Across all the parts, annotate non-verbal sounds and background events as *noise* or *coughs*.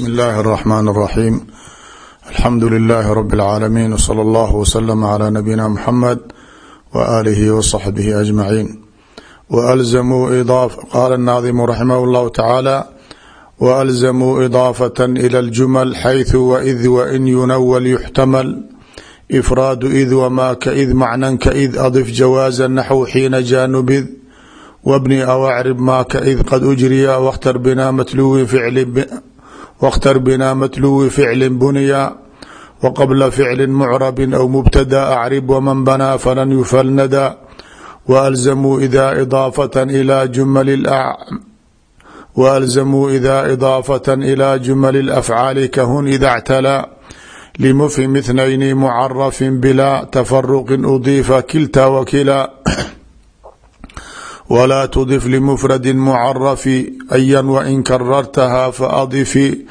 bsmi اllahi الرحmn الرaxيm alxamdu لlh rb العaalamiin wslى اllah wslm عlى nabiyina mxamed walihi wصaxbihi aجmaciin walzmuu qaala الnaadimu raximah اllahu tacaala walzmuu idaafaة ilى اljuml xayثu waid wain yunawal yuxtamal ifraadu id wma kaid macnan kaid adif jawaaza naxw xiina jaanubid wbni aw acrib ma kaid qad ujriya wاkhtar bina matluwi ficli wاkhtar bina matluwi ficli buniya wqabla ficli mucrabi aw mubtada acrib wman banaa falan yufalnada walzamuu ida idaafatan ilaa jumali walzamuu ida idaafatan ilaa jumali اlafcaali kahun ida اctalaa limufhim ithnayni mucarafin bilaa tafaruqin udiifa kilta wakilaa wlaa tudif limfradi mucarafi ayan wain karartaha faadifi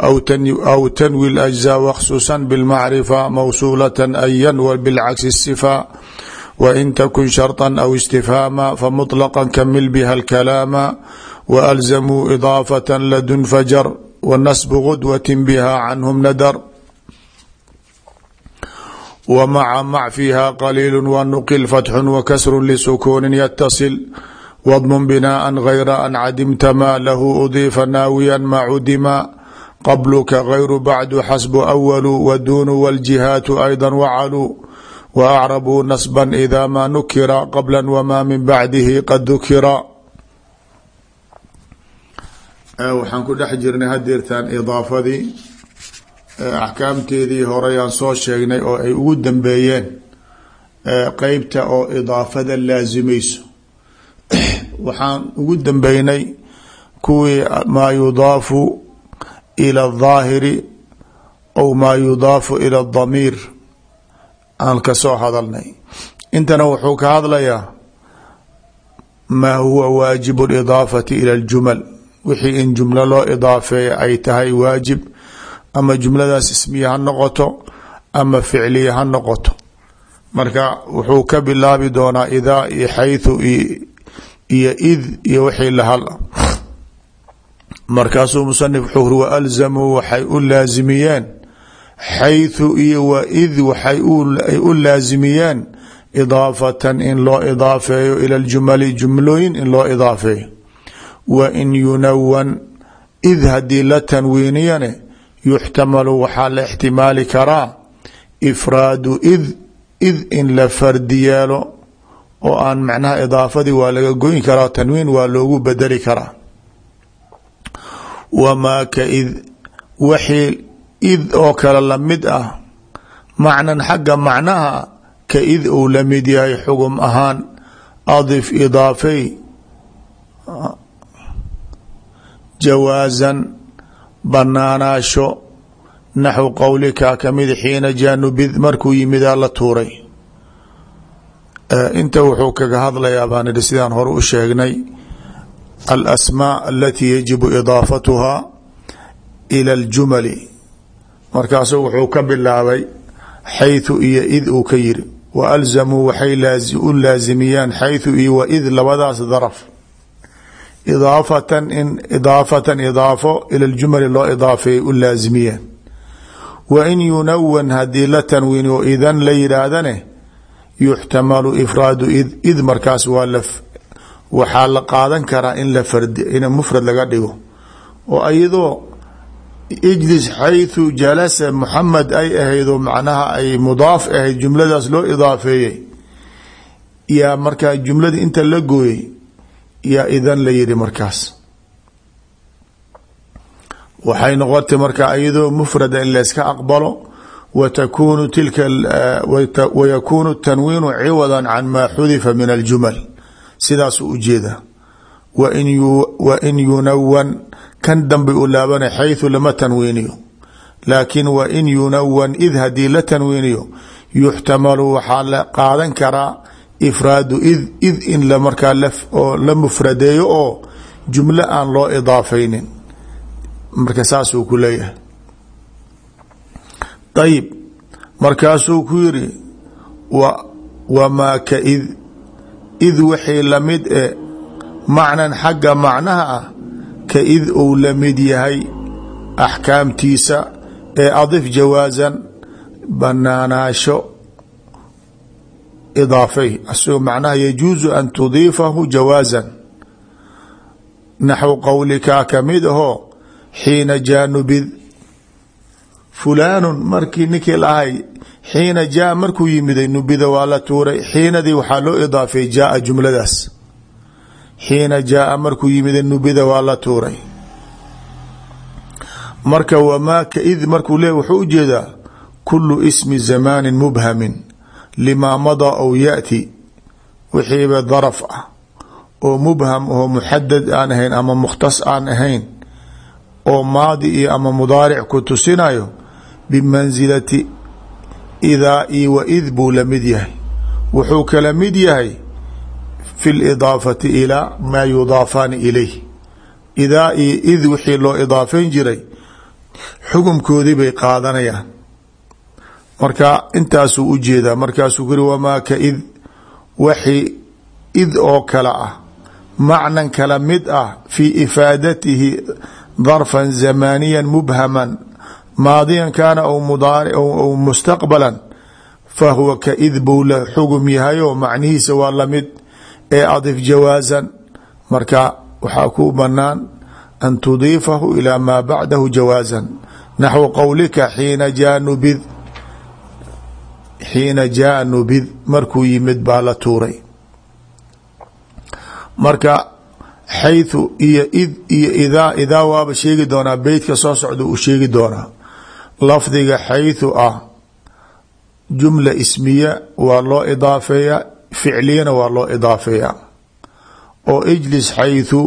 aw tanwi اlأجزاء wksusa bاlmacrifa mawsulة ayan wbilcagsi الصفا wain takun sharطa aw istifhaama famuطلqa kamil bha اlkalaama walzamuu idaafaة ladun fajar wanasb gudwat bha canhm nadr wmaca mac fiiha qaliil wanuqil fatxu wakasru lisukuni ytasil wadmun binaa gayra an cadimta ma lahu udiifa naawiya ma cudima qabluka gayru bacdu xasbu awalu wadunu wاljihaatu ayda wacaluu waacrabuu nasba ida ma nukira qabla wma min bacdihi qad dukira waxaan ku dhex jirnay hadeertaan idaafadii axkaamteedii horeyaan soo sheegnay oo ay ugu dambeeyeen qeybta oo idaafada laasimayso waxaan ugu dambeynay kuwii maa yudaafu ila اdaahiri aw maa yudaafu ila اdamiir aan ka soo hadalnay intana wuxuu ka hadlayaa maa huwa waajib اlidaafati ila اljumal wixii in jumlo loo idaafeeya ay tahay waajib ama jumladaas ismiya ha noqoto ama ficliya ha noqoto marka wuxuu ka bilaabi doonaa idaa iyo xayثu iyo id iyo wixii lahal markaasuu musanif wuxuu uri waalzamuu waxay u laasimiyeen xayثu iyo waid waxay u laasimiyeen idaafatan in loo idaafeeyo ila ljumali jumlooyin in loo idaafeeyo. Wa in yunawan id haddii la tanwiiniyane yuxtamalu waxaa la ixtimaali karaa ifraadu id id in la fardi yeelo oo aan macnaha idaafadii waa laga goyn karaa tanwiin waa loogu bedeli karaa wamaa ka id wixii id oo kale la mid ah. Macnan xagga macnaha ka id uu la mid yahay xugum ahaan adif idaafay jawaasan banaanaasho naxw qowlika ka mid xiina jaanubid markuu yimidaa la tuuray. Inta wuxuu kaga hadlayaa baan ihi sidaan hore u sheegnay alasmaa alatii yajibu idaafatuhaa ila aljumali markaasuu wuxuu ka bilaabay xaytu iyo id uu ka yiri wa alzamuu waxay u laasimiyaan xaytu iyo wa id labadaas daraf idaafatan in idaafatan idaafo ila ljumali loo idaafeeyay u laasimiyeen wa in yunawan haddii la tanwiin oo idan la yidhaahdane yuxtamalu ifraadu id id markaas waa la waxaa la qaadan karaa in in mufrad laga dhigo. Oo iyadoo ijlis xayثu jalasa muxamed ay ahaydoo macnaha ay mudaaf ahayd jumladaas loo idaafeeyey. Yaa markaa jumladii inta la gooyey yaa idan la yihi markaas. Waxay noqotay marka iyadoo mufrada in layska aqbalo watakunu tilka wayakunu tanwiinu ciwada can maa xudifa min aljumal sidaasuu ujeeda. Wain yunawan kan dambe u laabana xayثu lama tanwiiniyo laakin wain yunawan id haddii la tanwiiniyo yuxtamalu waxaa la qaadan karaa ifraadu id id in markaa oo la mufradeeyo oo jumlo aan loo idaafaynin. Marka saasuu ku leeyahay. Ayib markaasuu ku yiri wamaa ka id id wixii la mid e macnan xagga macnaha ah ka id uu la mid yahay axkaamtiisa ee adif jawaasan banaanaasho idaafay. Asagoo macnaha yajuusu an tudiifahu jawaasan naxw qowlikaa ka mid ahoo xiina jaa nubid fulaanun markii ninkii lahay xiina jaa markuu yimiday nubida waa la tuuray. Xiinadii waxaa loo idaafay jaaa jumladaas. Xiina jaaa markuu yimiday nubida waa la tuuray. Marka wamaa kaid markuu le wuxuu u jeedaa kulu ismi zamaanin mubhamin limaa madaa ou yaati wixiiba daraf ah oo mubham oo muxadad aan ahayn ama mukhtas aan ahayn oo maadi iyo ama mudaaric ku tusinayo bimansilati idaa i wa id buu la mid yahay wuxuu kala mid yahay fi lidaafati ilaa maa yudaafaani ilayh idaa iyo id wixii loo idaafeyn jiray xukumkoodii bay qaadanayaan marka intaasuu u jeedaa markaasuu kuri wamaa ka id waxi id oo kale ah macnan kala mid ah fii ifaadatihi darfan zamaaniyan mubhaman maadiyan kaana aw mustaqbalan fahuwa ka id buu la xugum yahayo macnihiisa waa la mid ee adif jawaasan marka waxaa ku banaan an tudiifahu ilaa maa bacdahu jawaasan naxwu qowlika xiina jaa nubid xiina jaa nubid markuu yimid baa la tuuray. Marka xayثu iyo id iyo idaa idaa waaba sheegi doonaa beytka soo socda uu sheegi doonaa lafdiga xayثu ah jumla ismiya waa loo idaafeeyaa ficliyana waa loo idaafeeyaa oo ijlis xayثu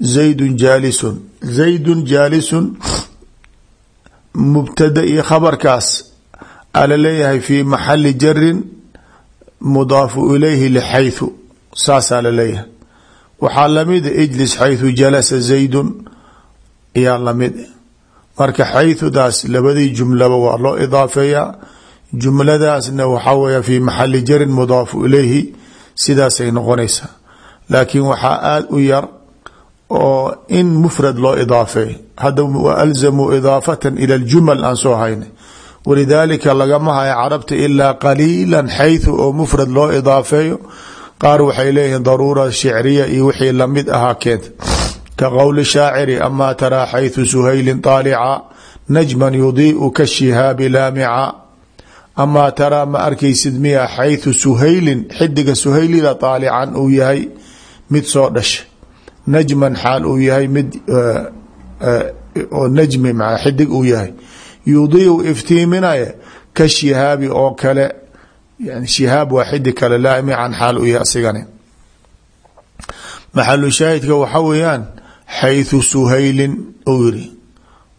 zaydun jaalisun zaydun jaalisun mubtada iyo khabarkaas ala leeyahay fi maxali jarin mudaafu ilayhi lxayثu saasaa la leeyahay waxaa lamida ijlis xayثu jalasa zaydun ayaa lamid marka xayثudaas labadii jumlaba waa loo idaafeeyaa jumladaasna waxaa weya fi maxali jarin mudaafu ilayhi sidaasay noqonaysaa. Laakiin waxaa aada u yar oo in mufrad loo idaafeey hadda alzamuu idaafatan ila ljumal aan soo haynay walidaalika lagama hayo carabta ilaa qaliila xayثu oo mufrad loo idaafeeyo. Qaar waxay leeyihiin daruura shicriya iyo wixii la mid ahaa keenta ka qowli shaaciri amaa taraa xayثu suhaylin طaalica najman yudiiu kashihaabi laamica amaa taraa ma arkaysid miya xayثu suhaylin xidiga suhaylida طaalican uu yahay mid soo dhasha najman xaal uu yahay mid oo najmi ma xidig uu yahay yudiiu iftiiminaya ka shihaabi oo kale yani shihaab waa xidig kale laamican xaal uu yahay asigani maxalu shaahidka waxa weeyaan xaythu suhaylin uu yiri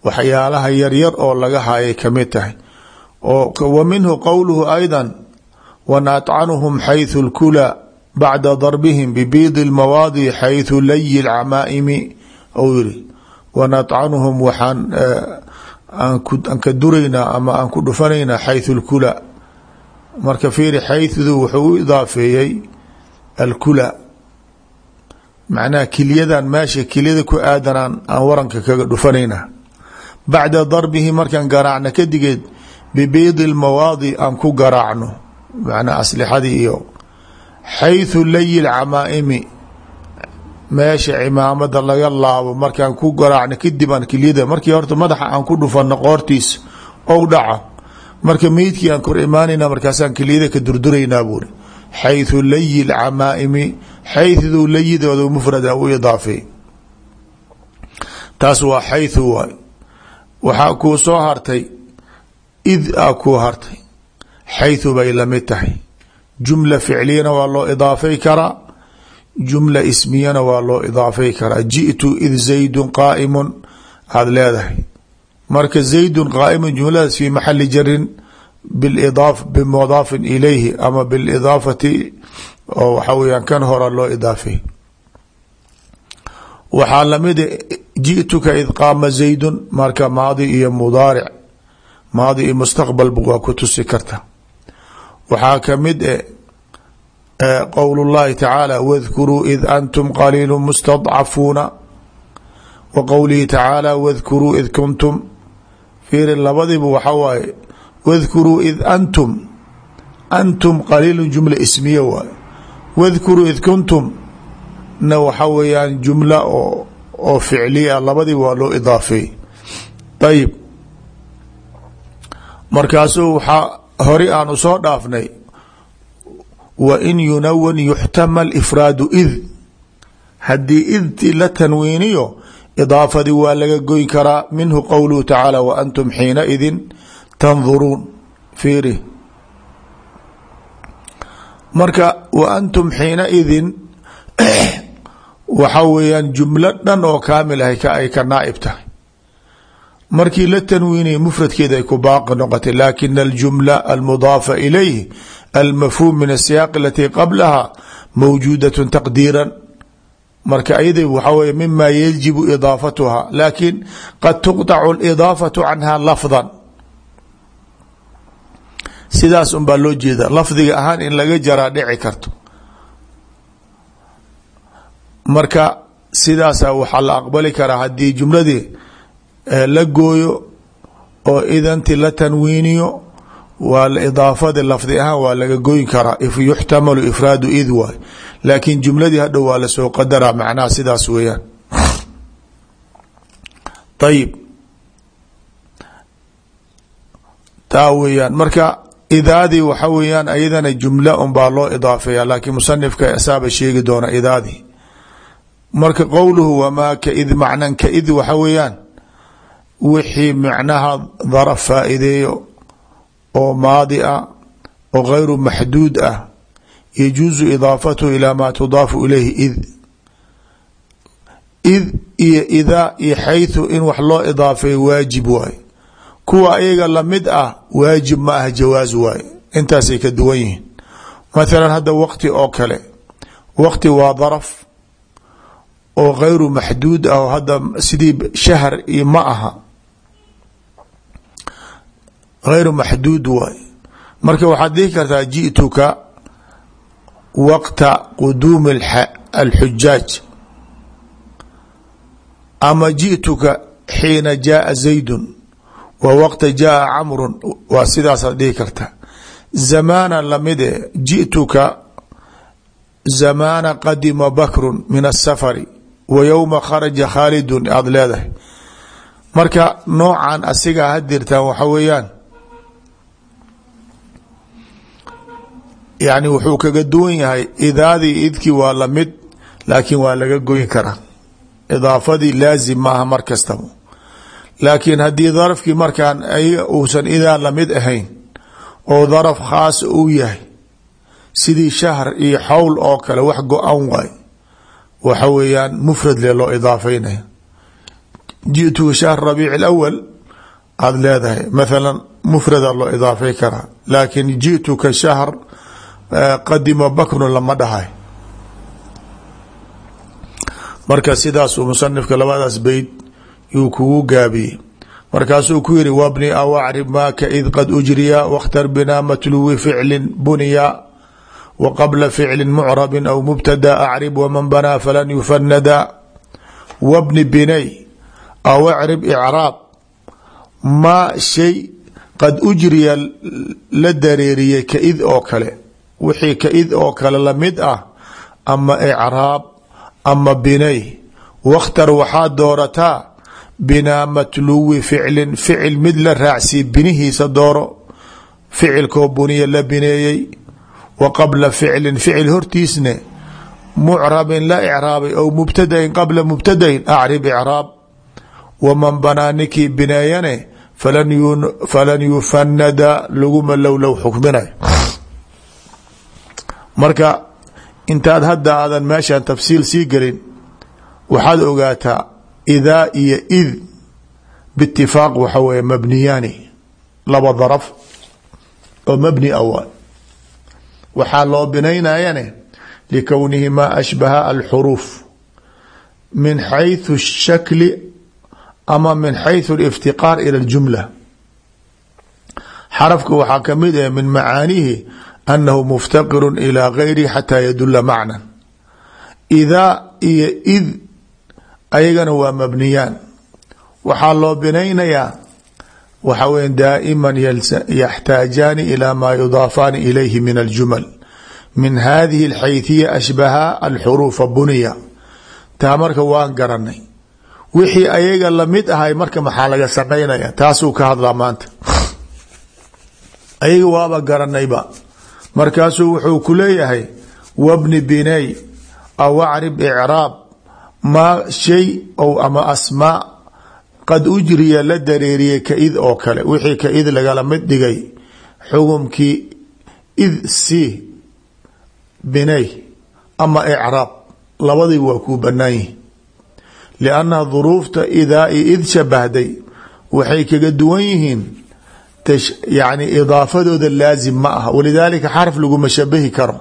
waxyaalaha yaryar oo laga hayay ka mid tahay. Wa minhu qowluhu ayda wan atcanuhum xaythu lkula bacda darbihim bibiidi lmawaadi xaythu layi lcamaa'imi uu yiri wanatcanuhum waxaan eh, aan ka duraynaa ama aan ku dhufanaynaa macnaha kilyadan meesha kilyada ku aadanaan aan waranka kaga dhufanayna. Bacda darbihi markaan garaacno kadigeed bibiidi اlmawaadi aan ku garaacno. Macnaha aslixadii iyo xayثu layi lcamaa'imi meesha cimaamada laga laabo markaan ku garaacno kadib aan kilyada markii horta madaxa aan ku dhufano qoortiisa ou dhaco. Marka meydkii aan kor imaanayna markaasaan kilyada ka durduraynaa xayثu layi lcamaa'imi xayثdu layidooda mufrada u idaafeey taas waa xayثu waay waxaa kuu soo hartay id a kuu hartay xayثu bay lamid tahay jumla ficliyana waa loo idaafay karaa jumla ismiyana waa loo idaafay karaa jiئtu id zaydu qaa'imu aada leedahay marka zaydu qaa'imu jumladaas fi maxali jarin bimudaafin ilayhi ama bilidaafati oo waxa weyaan kan hora loo idaafay waxaa lamida ji'tuka id qaama zaydun marka maadi iyo mudaaric maadi iyo mustaqbalba waa ku tusi karta. waxaa ka mid e eh, eh, qowl llahi tacaala wadkuruu id antum qaliilu mustadcafuuna. wa qowlihi tacaala wadkuruu id kuntum. fiiri labadiiba waxa waaye wadkuruu id antum antum qaliilu jumla ismiya waay wadkuruu id kuntum na waxa weeyaan jumla oo oo ficliya labadiiba waa loo idaafeey ayib markaasuu waxaa hori aan u soo dhaafnay wa in yunawan yuxtamal ifraadu id haddii idti la tanwiiniyo idaafadii waa laga goyn karaa minhu qowluhu tacaala wa antum xiina idin tanduruun fiiri. Marka wa antum xiina idin *clears throat* waxa weeyaan jumlo dhan oo kaamil ah ay ka naaib tahay. Markii la tanwiiniya mufradkeeda ay ku baaqi noqotay laakina aljumla almudaafa ilayh almafhuum min asiyaaq alatii qablaha mawjuudat taqdiiran. Marka ayada waxaa wey mima yajibu idaafatuha laakin qad tuqطacu اlidaafatu canha lafdan sidaas un baa loo jeeda lafdiga ahaan in laga jaraa dhici karto. Marka sidaasa waxaa la aqbali karaa haddii jumladii la gooyo oo idanti la tanwiiniyo waa idaafada lafdi ahaan waa laga goyn karaa yuxtamalu ifraadu id waay. Laakiin jumladii hadhow waa la soo qadaraa macnaha sidaas weeyaan. Ayib taa weeyaan. Marka idaadii waxa weeyaan ayadana jumla un baa loo idaafeeya laakiin musanifka asaaba sheegi doona idaadii marka qowluhu wamaa kaid macnan kaid waxa weeyaan wixii macnaha daraf faa'ideeyo oo maadi ah oo gayru maxduud ah yajuusu idaafatuhu ilaa maa tudaafu ilayhi id id iyo idaa iyo xayثu in wax loo idaafeeyo waajib waaye kuwa ayaga la mid ah waajib ma ah jawaaz waaye intaasay ka duwan yihiin. Mathalan hadda waqti oo kale waqti waa daraf oo gayru maxduud ah oo hadda sidii shahr iyo ma aha. Gayru maxduud waay. Marka waxaad dhihi kartaa ji'tuka waqta quduumi alxujaaj ama ji'tuka xiina jaaa zaydun wa waqta jaaa camrun waa sidaasaad dhihi kartaa zamaana lamide ji'tuka zamaana qadima bakrun min asafari wa yowma kharaja khaalidun aada leedahay. Marka noocan asigaa hadirtaan waxa weeyaan. Yani wuxuu kaga duwan yahay idaadii idkii waa la mid laakiin waa laga goyn karaa. Idaafadii laazim maaha mar kastaba laakiin haddii darafkii markaan uusan idaa la mid ahayn oo daraf khaas uu yahay sidii shahr iyo xowl oo kale wax go-an waay. Waxa weeyaan mufrad le loo idaafeynaya ji'tuka shahr rabiic alawal aada leedahay mathalan mufrada loo idaafay karaa. Laakiin ji'tuka shahr qadima bakrun lama dhahay. Marka sidaasuu musanifka labadaas beyt yuu kugu gaabiyey. Markaasuu ku yiri wabni aw acrib maaka id qad ujriya wakhtar binaa matluwi ficlin buniya wa qabla ficli mucrabi aw mubtada acrib waman banaa falan yufanada wabni binay aw acrib icraab maa shay qad ujriya la dareeriyey ka id oo kale. Wixii ka id oo kale la mid ah ama icraab ama binay wakhtar waxaad doorataa binaa matluwi ficlin ficil mid la raacsii binihiisa dooro ficilkoo buniya la bineeyey wa qabla ficlin ficil hortiisne mucrabin la icraabay ou mubtadain qabla mubtadain acrib icraab waman banaa ninkii bineeyane falan yufanada laguma lowlow xukminay. Marka intaad hadda aadan meeshan tafsiil sii gelin waxaad ogaataa idaa iyo id biitifaaq waxa weeye mabniyaani laba daraf oo mabni awaal waxaa loo binaynayane likownihimaa ashbaha alxuruuf min xayثu الshakli ama min xayثu اlاftiqaar ilى اljumla xarafka waxaa kamid ah min macaanihi anahu muftaqiru ilى gayrihi xataa yadula macnan idaa iyo id ayagana waa mabniyaan. Waxaa loo binaynayaa waxa weya daa'iman yaxtaajaani ilaa maa yudaafaani ilayhi min aljumal. Min hadihi alxayhiya ashbaha alxuruufa buniya. Taa marka waan garanay wixii ayaga la mid ahay marka maxaa laga samaynaya taasuu ka hadlaa maanta. Ayaga waaba garanayba markaasuu wuxuu ku leeyahay wabni binay aw acrib icraab maa shay ou ama asmaa qad ujriya la dareeriyey ka-id oo kale. Wixii ka-id lagala mid dhigay xukumkii id si binay ama icraab. Labadii waa kuu banaan yihi liannaha duruufta idaa i id shabahday waxay kaga duwan yihiin yani idaafadooda laazim ma aha. Walidaalika xarf laguma shabahi karo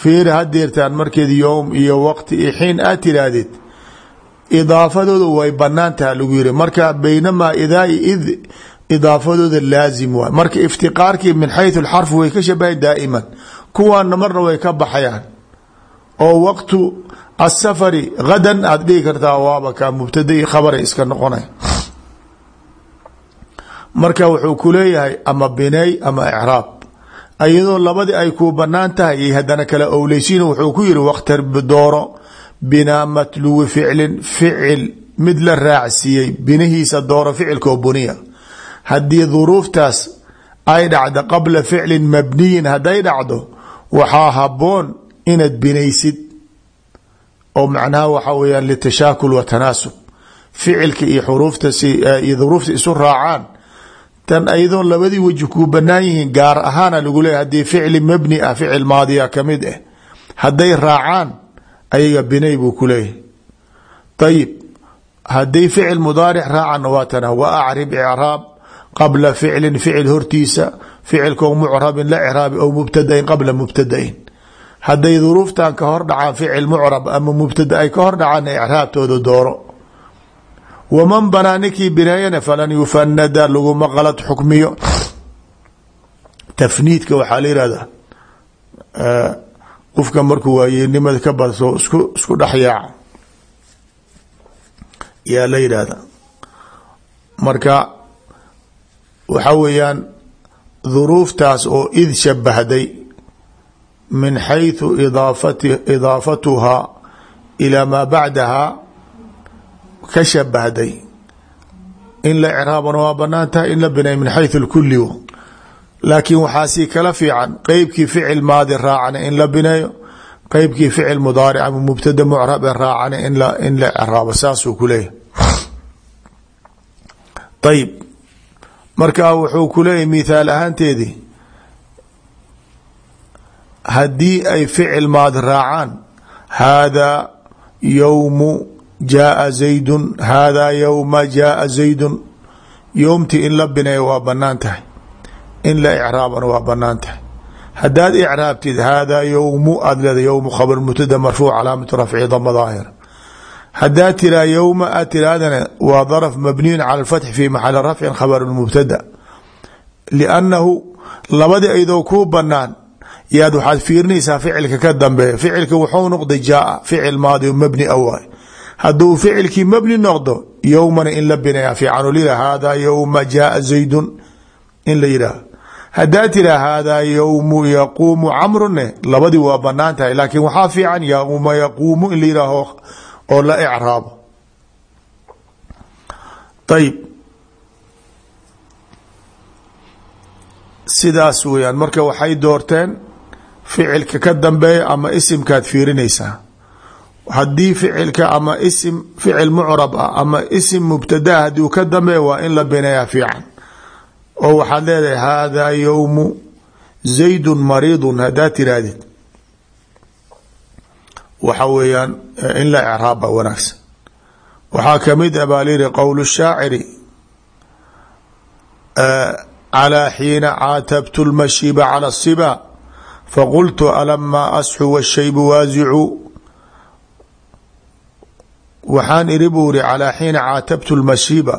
fiiri hadeertaan markeed yowm iyo waqti iyo xiin aad tiraahdid idaafadooda way banaan lagu yiri marka baynamaa idaa id idaafadooda laazim waay marka iftiqaarkii min xayثu xarf way ka shabahan daa'iman kuwaana marna way ka baxayaan. Oo waqtu asafari gadan aad dhihi kartaa waaba ka mubtada i iska noqonay marka wuxuu ku leeyahay ama binay ama icraab iyadoo labadii ay kuu bannaan tahay iyo haddana kala owleysiin wuxuu ku yiri waqtar dooro binaa matluwi ficlin ficil mid la raacsiiyey binahiisa dooro ficilkoo buniya. Haddii duruuftaas ay dhacdo qabla ficlin mabniyin hadday dhacdo waxaa haboon inaad binaysid. Oo macnaha waxa weyaan litashaakul wa tanaasub. Ficilka iyo xuruufta iyo duruufta isu raacaan tan ayadoon labadii weji kuu banaan yihiin gaar ahaana lagu leeyahy haddii ficli mabni ah ficil maadiya ka mid ah hadday raacaan ayaga binay buu ku leeyahay. Ayib hadday ficil mudaaric raacanna waa tana wa acrib icraab qabla ficlin ficil hortiisa ficilkoo mucrabin la craabi aw mubtadain qabla mubtadain. Hadday duruuftan ka hor dhacaan ficil mucrab ama mubtada ay ka hor dhacaan icraabtooda dooro waman banaa ninkii bineeyana falan yufanada laguma qalad xukmiyo. Tafniidka waxaa la yihahdaa qofka markuu waayeelnimada ka badso isku isku dhexyaaca yaa la yidhaahda marka waxa weeyaan duruuftaas oo id shabahday min xayثu idaafat idaafatuhaa ilaa maa bacdaha ka shabahday in la craabana waa bannaan tahay in la binay min xayثu اlkuli laakiin waxaa sii kala fiican qeybkii ficil maadi raacana in la bineeyo qeybkii ficil mudaaric ama mubtada mucrabe raacana in la craabo saasuu ku leeyahy ayib marka wuxuu ku leeyahy mithaal ahaanteedii ay ficil maadi raacaan haadaa yowmu jaaa zaydun haadaa yowma jaaa zaydun yowmtii in la bineeyo waa bannaan tahay in la icraabana waa bannaan tahay haddaad icraabtid haadaa yowmu aad leeda yowmu khabr mubtada marfuuc calaamatu rafci dama daahir haddaad tiraa yowma aad tirahdana waa darf mabniyun cala lfatxi fi maxali rafcin khabar mubtada liannahu labadii aydoo kuu banaan yaad waxaad fiirinaysaa ficilka ka dambeeya hadduu ficilkii mabni noqdo yowmana in la binaya fiican lila haadaa yowma jaaa zaydun in la yidhaah. Haddaa tira haadaa yowmu yaquumu camrune labadii waa banaan laakiin waxaa fiican yowma yaquumu in la oo la icraabo. Ayib sidaas weyaan marka waxay doorteen ficilka ka dambeeya ama isimkaad fiirinaysaa haddii ficilka ama isim ficil mucrab ah ama isim mubtadaa haddii ka dambeeya waa in la bineeyaa fiican. Oo waxaad leedahay haadaa yowmu zaydun mariidun haddaad tirahdid waxa weeyaan in la icraabba wanaagsan. Waxaa ka mid a baa layidhi qowl shaaciri calaa xiina caatabtu lmashiba cala siba faqultu alamaa asxu washaybu waasicu waxaan iri buu iri calaa xiina caatabtu lmashiba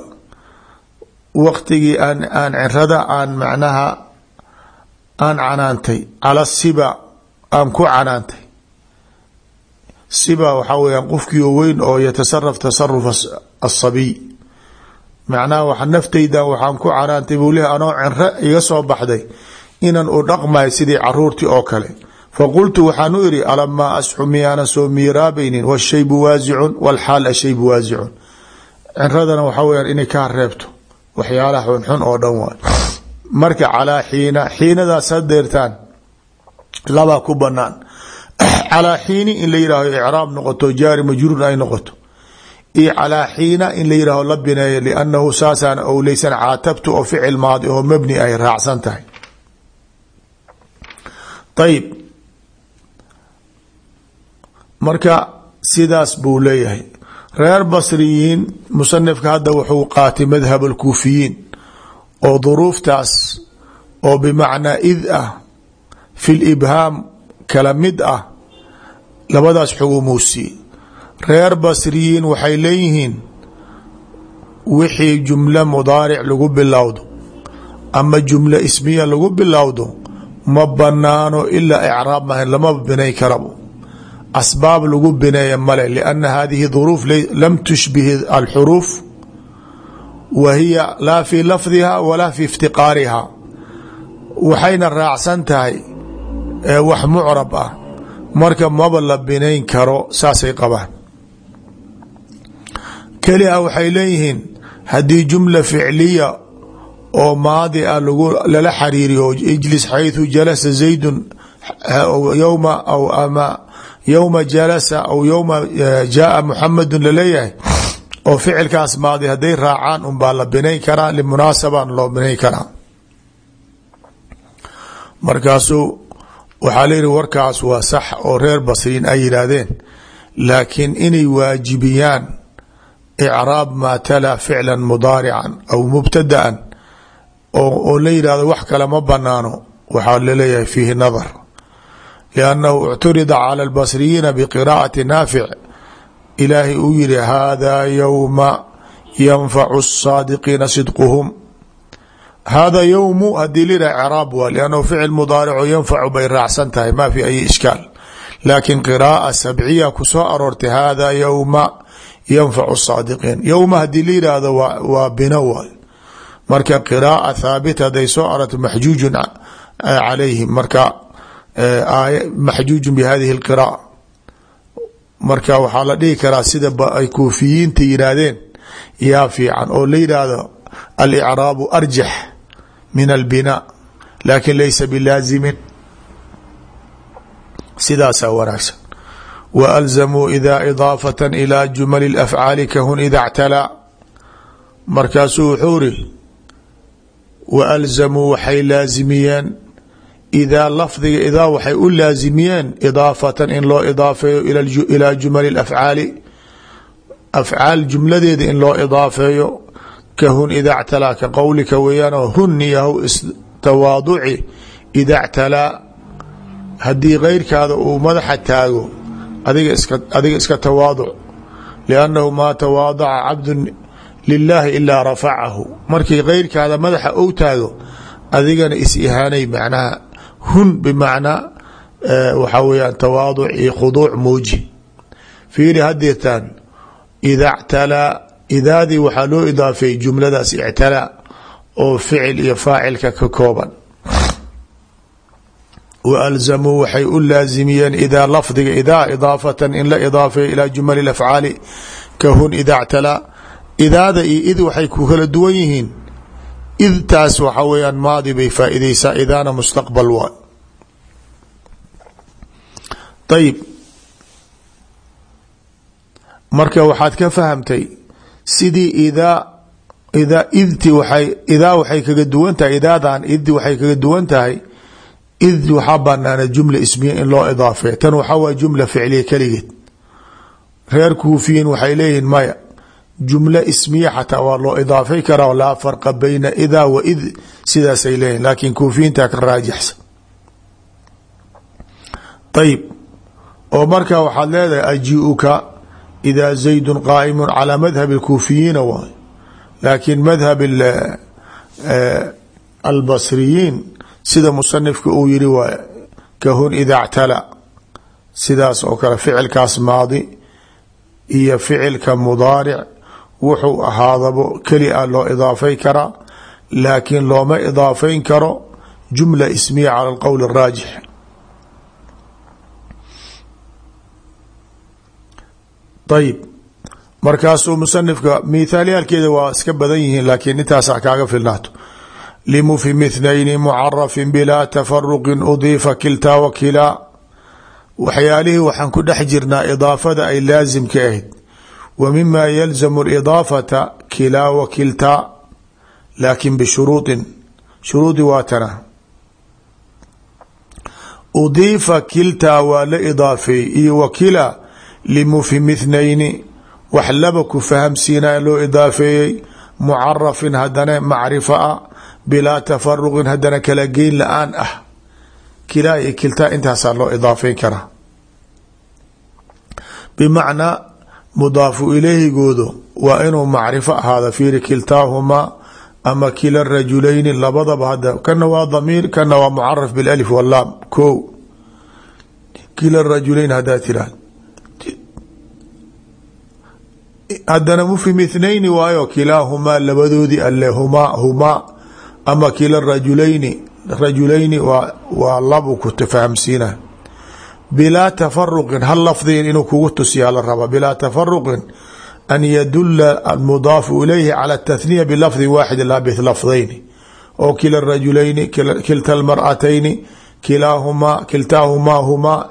waqtigii aan aan cirada aan macnaha aan canaantay. Cala siba aan ku canaantay. Siba waxaa weyaan qofkii oo weyn oo yatasaraf tasaruf asabiy macnaha wa naftaydan waxaan ku canaantay buu leehay anoo cinro iga soo baxday inan u dhaqmayo sidii caruurtii oo kale faqultu waxaan u iri alamaa asxu miyaanan soo miiraabaynin washaybu waasicun walxaal ashaybu waasicun cinradana waxaa weyaan inay kaa reebto waxyaalaha xunxun oo dhan waay marka calaa xiina xiinadaas hadeertaan labaa ku banaan calaa xiini in la yihahdo icraab noqoto jaari majruur ay noqoto iyo calaa xiina in la yihahdo la bineeyo liannahu saasaan owleysan caatabtu oo ficil maadi oo marka sidaas buu leeyahay. Reer basriyiin musanifka hadda wuxuu qaatay madhab alkuufiyiin oo duruuftaas oo bimacnaa id ah fi libhaam kala mid ah labadaas xugumuusi reer basriyiin waxay leeyihiin wixii jumlo mudaaric lagu bilowdo ama jumlo ismiya lagu bilowdo ma banaano ilaa icraab mahan lama binay karabo asbaab lagu bineeya male lianna hadihi duruuf lam tushbih alxuruuf wa hiya laa fi lafdiha walaa fi iftiqaariha waxayna raacsan tahay wax mucrab ah marka maba la binayn karo saasay qabaan keliha waxay leeyihiin haddii jumla ficliya oo maadi ah lala xariiriyo ijlis xayثu jalasa zaydun yowma aw ama yowma jalasa aw yowma jaaa muxamadu la leeyahay oo ficilkaas maadi hadday raacaan un baa la binayn karaa limunaasaban loo binayn karaa. Markaasuu waxaa la warkaas waa sax oo reer basriin ay yidhaahdeen laakiin inay waajibiyaan icraab maa tala ficla mudaarican aw mubtadaan oo la yidhahdo wax kale ma banaano waxaa la leeyahay fiihi nadar liannahu icturida cala albasriyiina biqiraa'ati naafic ilaahay uu yihi hada yowma yanfacu الsaadiqiina sidquhum hada yowmu haddii la yidhah craab waa lannahu ficil mudaarico yanfacu bay raacsan tahay ma fi ay ishkaal laakiin qiraaa sabciya ku soo aroortay hada yowma yanfacu saadiqiin yowma haddii la yidhaahdo waa bino waay marka qiraaa thaabita haday soo arorto maxjuujun calayhim marka maxjuujun bihadihi اlqira'a marka waxaa la dhihi karaa sida ay kuufiyiinta yidhaahdeen yaa fiican oo la yidhaahdo alicraabu arjax min albinaa laakin laysa bilaazimin sidaasaa wanaagsan wa alzamuu ida idaafata ilى jumali اlafcaali kahun ida اctalaa markaasuu wuxuu iri wa alzamuu waxay laazimiyeen idaa lafdiga idaa waxay u laazimiyeen idaafatan in loo idaafeeyo ilaa jumali اlafcaali afcaal jumladeeda in loo idaafeeyo kahun ida ctalaa ka qowlika weeyaanoo hun yahow istawaaduci ida ctalaa haddii keyrkaada uu madaxa taago. adiga iska adiga iska tawaaduc liannahu maa tawaadaca cabdu lilaahi ilaa rafacahu markii keyrkaada madaxa ou taago. adigana is ihaanay hun bimacnaa waxaa weyaan tawaaduc iyo khuduuc muuji. Fiiri hadeertaan ida ctalaa idaadii waxaa loo idaafeeyey jumladaas ictalaa oo ficil iyo faacilka ka kooban. Wa alzamuu waxay u laazimiyeen idaa lafdiga idaa idaafatan in la idaafeeyo ilaa jumali afcaali kahun ida ctalaa idaada iyo id waxay ku kala duwan yihiin idtaas waxaa weyaan maadi bay faaideysaa idaana mustaqbal waa. Ayib marka waxaad ka fahamtay sidii idaa idaa idti waay idaa waxay kaga duwan tahay idaadan iddi waxay kaga duwan tahay id waxaa banaana jumla ismiya in loo idaafeeya tan waxaa waay jumla ficliya keligeed. Reer kuufiyiin waxay leeyihiin maya jumla ismiya xataa waa loo idaafay karaa laa farqa bayna idaa wa id sidaasay leeyihiin laakiin kuufiyiinta ka raajixsan. Ayib oo marka waxaad leedahay aji-uka ida zaydu qaaimu calى madhab اkuufiyiina waay laakiin madhab albasriyiin sida musanifka uu yiri waay kahun ida ctala sidaas oo kale ficilkaas maadi iyo ficilka mudaaric wuxuu ahaadabo keli a loo idaafay karaa laakiin looma idaafayn karo jumla ismiya cala alqowl araajix ayib markaasuu musanifka mithaalyaalkeeda waa iska badan yihiin laakiin intaasa kaaga filnaato. Limufhim ithnayni mucarafin bilaa tafaruqin udiifa kiltaa wa kilaa waxyaalihii waxaan ku dhex jirnaa idaafada ay laasimka ahayd wa mima yalzamu lidaafata kilaa wa kiltaa laakin bishuruudin shuruudi waa tana. Udiifa kiltaa waa la idaafeeyey iyo wa kilaa limufhim ithnayni wax laba ku fahamsiinaya loo idaafeeyey mucarafin haddana macrifa ah bilaa tafaruqin haddana kala geyn la'aan ah. Kilaa iyo kiltaa intaasaa loo idaafeyn karaa. Bimacnaa mudaafu ilehigoodu waa inuu macrifo ahaada fiiri kiltaahumaa ama kila rajulayni labadaba hadda. Kana waa damiir kana waa mucaraf bilalif walaam ko kila rajulayn haddaa tiraahd haddana mufhim ithnayni waayo kilaahumaa labadoodii alle humaa humaa. Ama kila rajulayni rajulayni waa waa labu ku tafahamsiina bilaa tafaruqin hal lafdigan inuu kugu tusiyaa la raba bilaa tafaruqin an yadula almudaafu ilayhi cala tathniya bilafdi waaxid laa bilafdayni oo kila rajulayni kilta almar'atayni kilaahumaa kiltaahumaa humaa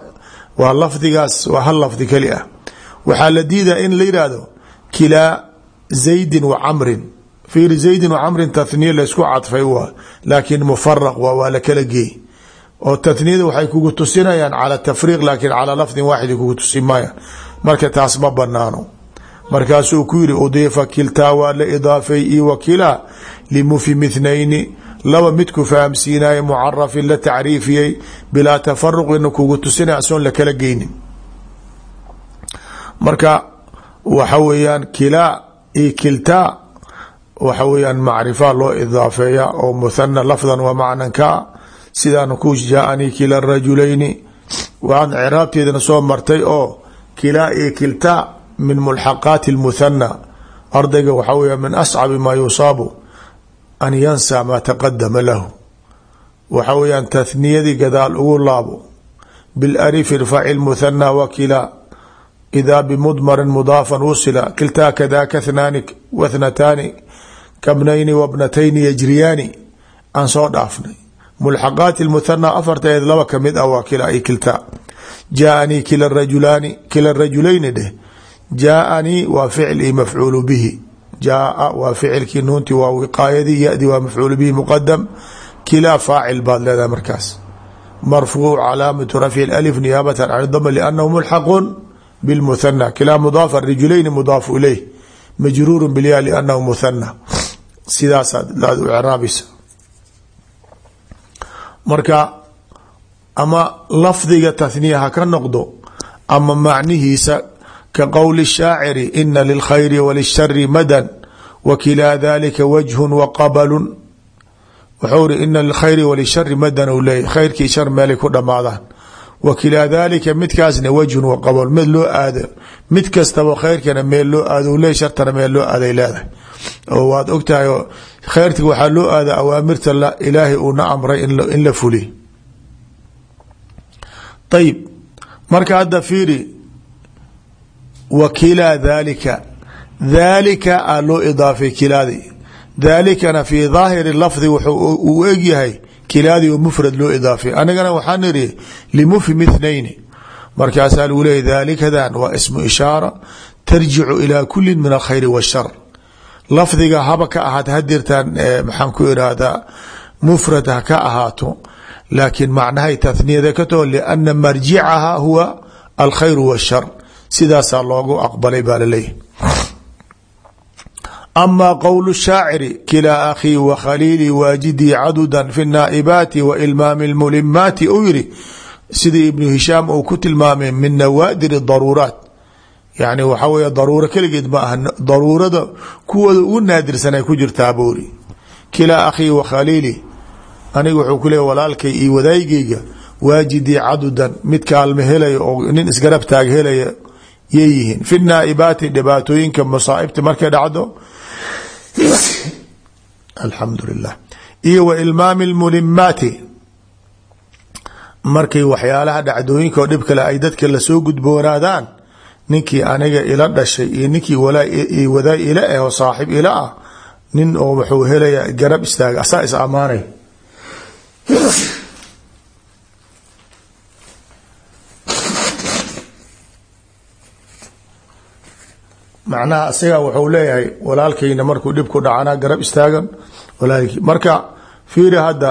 waa lafdigaas waa hal lafdi keli ah. Waxaa la diidaa in la yihahdo kilaa zaydin wa camrin. Fiiri zaydin wa camrin tathniya laysku cadfay waa laakiin mufaraq waa waa la kala geey oo tathniyada waxay kugu tusinayaan cala tafriiq laakiin calaa lafdin waaxid kugu tusin marka taas ma banaano markaasuu ku yiri udiifa kiltaa waa la idaafay io wa kilaa limufhim ithnayni laba midku fahamsiinaya mucarafin la tacriifiyey bilaa tafaruqina kugu tusinaya asoon la kala geynin. Marka waxa weeyaan kilaa io kiltaa waxa weeyaan macrifa loo idaafeeya oo muthana lafdan wa macnan ka sidaan ku jaaanii kila rajulayni waan ciraabteedana soo martay oo kilaa iyo kiltaa min mulxaqaati اlmuthana ardayga waxaa weya min ascabi maa yusaabu an yansa maa taqadama lahu. Waxa weeyaan tathniyadii gadaal ugu laabo. Bilarifi irfaci lmuthana wa kilaa idaa bimudmarin mudaafan wusila kiltaa kadaka thnaani wathnataani kabnayni wabnatayni yajriyaani aan soo dhaafnay mulxaqaati muthana afarteed laba ka mid ah waa kila iyo kiltaa jaaanii kila rajulaani kila rajulayni dheh. Jaaanii waa ficil io mafcuulu bihi. Jaaa waa ficilkii nuunti waa wiqaayadii yadi waa mafcuulu bihi muqadam kilaa faacil baad leedahay markaas. Marfuuc calaamatu rafci alif niyaabatan can dama liannahu mulxaqun bilmuthana kilaa mudaaf rajulayni mudaafu ilayh. Majruuru bilya liannahu muthana sidaasaad aad u ceraabaysa marka ama lafdiga tahniya ha ka noqdo ama macnihiisa ka qowli shaaciri ina lilkhayri walishari madan wa kilaa dalika wajhun wa qabalun. Wuxuu ri ina lilkhayri walishari madan u leeyay khayrkii shar meelay ku dhammaadaan wa kilaa dalika midkaasna wajhun wa qabal mid loo aado mid kastaba khayrkana meel loo aado leey shartana meel loo aaday leedahay. Oo waad ogtahay khayrka waxaa loo aada awaamirta ilaahay uuna amray in la fuliy ayib marka hadda fiiri wa kilaa daalika daalika a loo idaafay kilaadii daalikana fii daahiri lafdi wuxuu uu egyahay kilaadii oo mufrad loo idaafay anigana waxaan iri limufhim ithnayni markaasaa lagu leeyay daalikadan waa ismu ishaara tarjicu ilaa kulli min alkhayri washar lafdiga haba ka ahaat hadirtaan maxaan ku irahdaa mufrad ha ka ahaato. Laakiin macnahay tathniyada ka taho liana marjicaha huwa alkhayru washar sidaasaa loogu aqbalay baa laleeyahy ama qowl shaaciri kilaa akhii wa khaliilii waajidii cadudan fi naa'ibaati wa ilmaami lmulimaati uu yiri sidii ibnu hishaam uu ku tilmaamay min nawaadir daruuraat yani waxaa wey daruuro keligeed ma aha daruurada kuwooda ugu naadirsan ay ku jirtaa buuri kilaa akhii wa khaliili aniga wuxuu ku leeya walaalkay iyo wadaygeyga waajidii cadudan mid kaalme helaya oo nin isgarab taag helaya dhacdo *coughs* alxamdu lilah iyo wa ilmaami lmulimaati markay waxyaalaha dhacdooyinka oo dhib kale ay dadka la soo gudboonaadaan ninkii aniga ila dhashay iyo ninkii wadaa ila ah oo saaxib ila ah nin oo wuxuu helaya garab istaaga asaa is ammaanay macnaha asiga wuxuu leeyahay walaalkayna markuu dhib ku dhacana garab istaagan. Marka fiiri hadda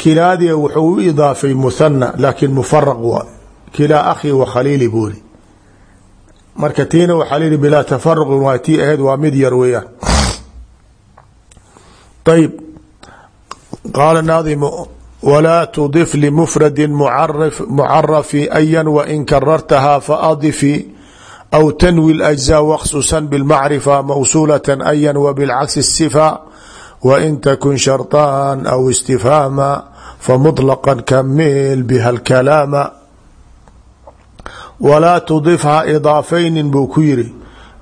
kilaadiya wuxuu u idaafay muthana laakiin mufaraq waa kilaa akhi wa khaliili buuri marka tiina waxaa layihi bilaa tafaruqin waa tii ahayd waa mid yar weeyaan. Ayb qaala naadimu walaa tudif limufradi mucarafi ayan wain karartaha faadifi aw tanwi اlأجزاء wksusa bاlmacrifa mawsuulaة ayan wbاlcagsi الصفا wain takun sharطan aw اstifhaama famطلqa kamil bha اlkalaama walaa tudif ha idaafaynin buu ku yiri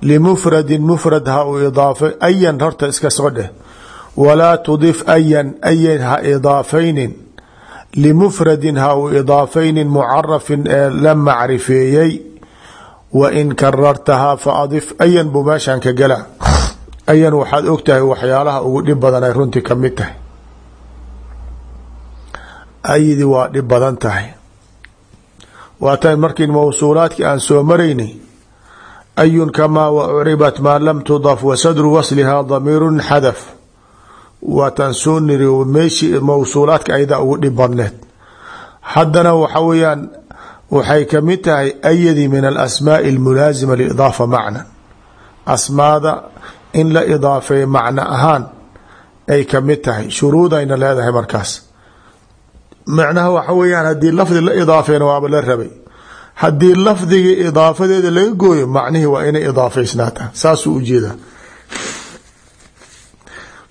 limufradin mufrad ha u idaafa ayan horta iska soo dheh walaa tudif ayan ayan ha idaafaynin limufradin ha u idaafaynin mucarafin ee la macrifeeyey wain karartahaa fa adif ayan buu meeshan ka galaa ayan waxaad og tahay waxyaalaha ugu dhib badan ay runtii ka mid tahay. Aydi waa dhib badan tahay. Waa tahay markiin mawsuulaadkii aan soo maraynay ayun kamaa wa ucribat maa lam tudaf wa waslihaa damiirun xadaf. Waataan soo niri mawsuulaadka aydaa ugu dhib badneed. Haddana waxa weeyaan waxay ka mid tahay ayadi min alasmaaءi اlmulaazima liidaafa macna. Asmaada in la idaafeeye macno ahaan ay ka mid tahay shuruudayna leedahay markaas. Macnaha waxa weeyaan haddii lafdi la idaafeena waaba la rabay. Haddii lafdiga idaafadeeda laga gooyo macnihii waa inay idaafaysnaataa. Saasuu u jeedaa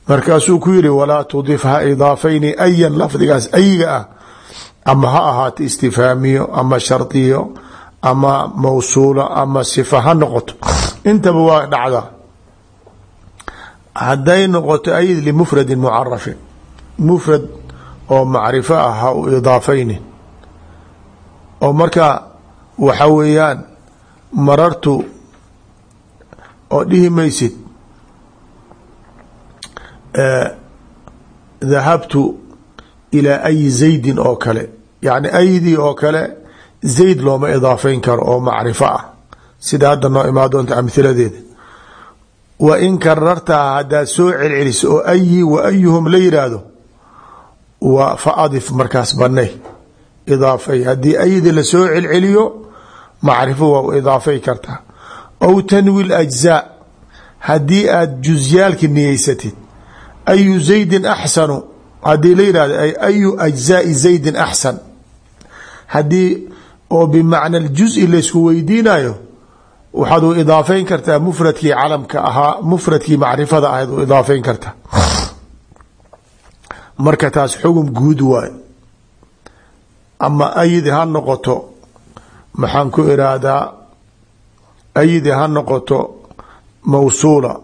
markaasuu ku yiri walaa tudif idaafayni ayan lafdigaas ayiga ah ama ha ahaato istifhaamiyo ama shardiyo ama mawsuulo ama sifa ha noqoto. Intaba waa dhacda. Hadday noqoto ayid limufradin mucarafin mufrad oo macrifo ah ha u idaafaynin oo marka waxa weeyaan marartu oo dhihi maysid dahabtu ilaa ayi zaydin oo kale yacni aydii oo kale zayd looma idaafeyn karo oo macrifo ah. Sida hadda noo imaa doonta amhiladeeda wa in karartaha haddaad soo celceliso oo ayi wa ayuhum la yidhaahdo fa adif markaas banay idaafay. Haddii aydi la soo celceliyo macrifo waa u idaafay kartaa aw tanwi lajzaa haddii aad juzyaalka niyeysatid ayu zaydin axsanu haddii la yihahdo ayu ajzaai zaydin axsan. Haddii oo bimacna ljuzi laysku weydiinayo waxaad u idaafeyn kartaa mufradkii calamka ahaa mufradkii macrifada ahayd u idaafeyn kartaa. Marka taas xugum guud waay ama aydi ha noqoto maxaan ku iraahdaa aydi ha noqoto mawsuula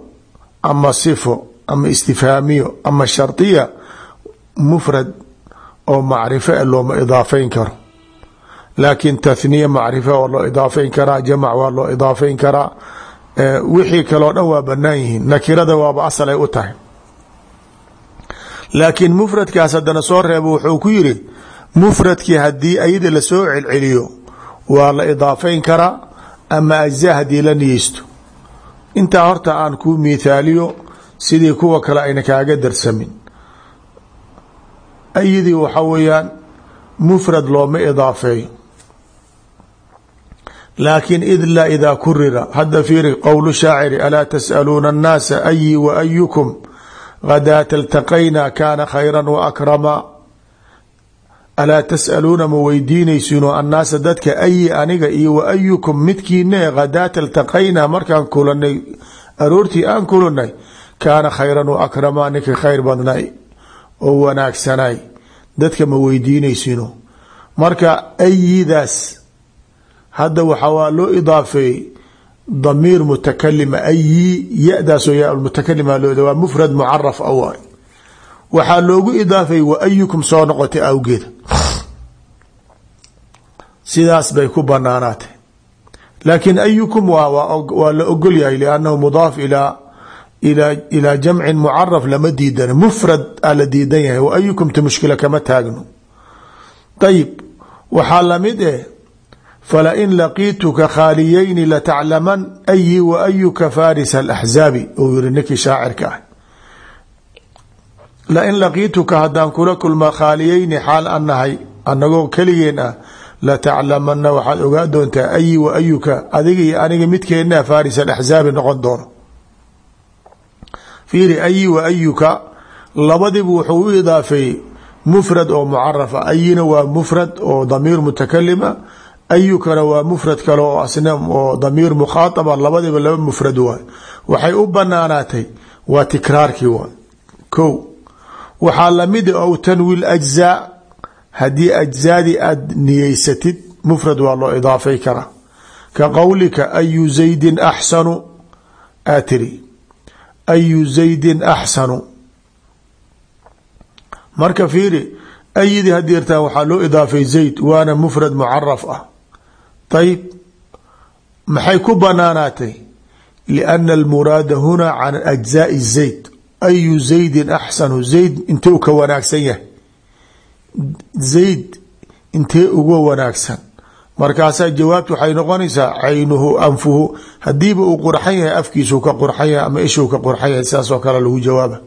ama sifo ama istifhaamiyo ama shardiya mufrad oo macrifo looma idaafeyn karo. Laakiin tathniya macrifa waa loo idaafeyn karaa jamac waa loo idaafeyn karaa wixii kaleo dhan waa banaan yihiin. Nakirada waaba asal ay u tahay. Laakiin mufradkaas haddana soo reebo wuxuu ku yiri mufradkii haddii ayada la soo celceliyo waa la idaafeyn karaa ama ajza haddii la niyeysto. Intaa horta aan ku mithaaliyo sidii kuwa kale ayna kaaga darsamin ayadii waxa weeyaan mufrad looma idaafeeyo laakiin id laa idaa kurira hadda fiiri qowlu shaaciri alaa tas'aluuna annaasa ayi wa ayukum gadaata iltaqaynaa kaana khayra wa akrama. Alaa tas'aluuna ma weydiinaysiino annaasa dadka ayi aniga iyo wa ayukum midkiine gadaata iltaqaynaa markaan kulanay aroortii aan kulanay kaana khayran wa akrama ninka khayr badnay oo wanaagsanay dadka ma weydiinaysino. Marka ayidaas hadda waxa waa loo idaafeeyey damiir mutakalima ayi ya-daasoo yaa mutakalima looda waa mufrad mucaraf a waay. Waxaa loogu idaafay wa ayukum soo noqotay awgeeda sidaas bay ku banaanaatay laakiin ayukum waa la ogol yahay liannahu mudaaf ilaa ilaa jamcin mucaraf lama diidana mufrad aa la diidan yahay wa ayukumta mushkila kama taagno ayib waxaa la mid eh falain laqiituka khaaliyayni lataclaman ayi wa ayuka faris alaxzaabi uu yiri ninkii shaacirka ah lain laqiituka haddaan kula kulma khaaliyayni xaal an nahay anagoo keligeen ah lataclamana waxaad ogaa doontaa ayi wa ayuka adiga aniga midkeena faris alaxzaabi noqon doono fiiri ayi wa ayuka labadibu wuxuu u idaafeeyey mufrad oo mucarafa. Ayina waa mufrad oo damiir mutakalima ayukana waa mufrad kale oo asna oo damiir mukhaataba labadiba laba mufrad waay waxay u banaanaatay waa tikraarkii waay ko waxaa lamida ow tanwi ajzaa haddii ajzaadii aad niyeysatid mufrad ayu zaydin axsanu marka fiiri ayidii hadeertaa waxaa loo idaafay zayd waana mufrad mucaraf ah ayib maxay ku banaanaatay liana almuraada hunaa can ajzaai zayd ayu zaydin axsanu zayd intee ka wanaagsan yahay zayd intee uga wanaagsan markaasaa jawaabtu waxay noqonaysaa caynuhu anfuhu hadiiba uu qurxan yahay afkiisuu ka qurxan ama ishuu ka qurxan yahay sidaasoo kale lagu jawaaba.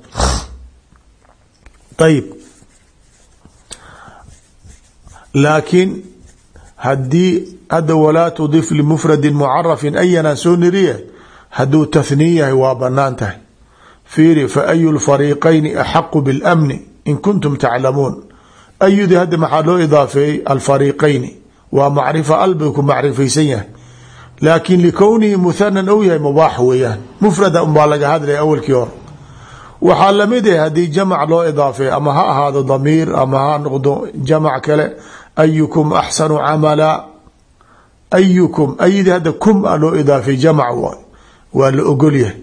Ayib laakiin haddii hadda walaa tudif limufradin mucarafin ayanaan soo niriye hadduu tahniin yahay waa fiiri fa ayu lfariiqayni axaqu biاlamni in kuntum taclamuun. Ayudii hadda maxaa loo idaafeeyey waa macrifa albay ku macrifaysan yahay. Laakiin likownihi muhanan ou yahay mubaax weeyaan. Mufrada unbaa laga hadlaya awalkii hore. Waxaa la mid ah haddii jamac loo idaafeey ama ha ahaado damiir ama ha noqdo jamac kale ayukum axsanu camala? Ayukum ayadii hadda kum a loo idaafay jamac waay. Waa la ogol yahay.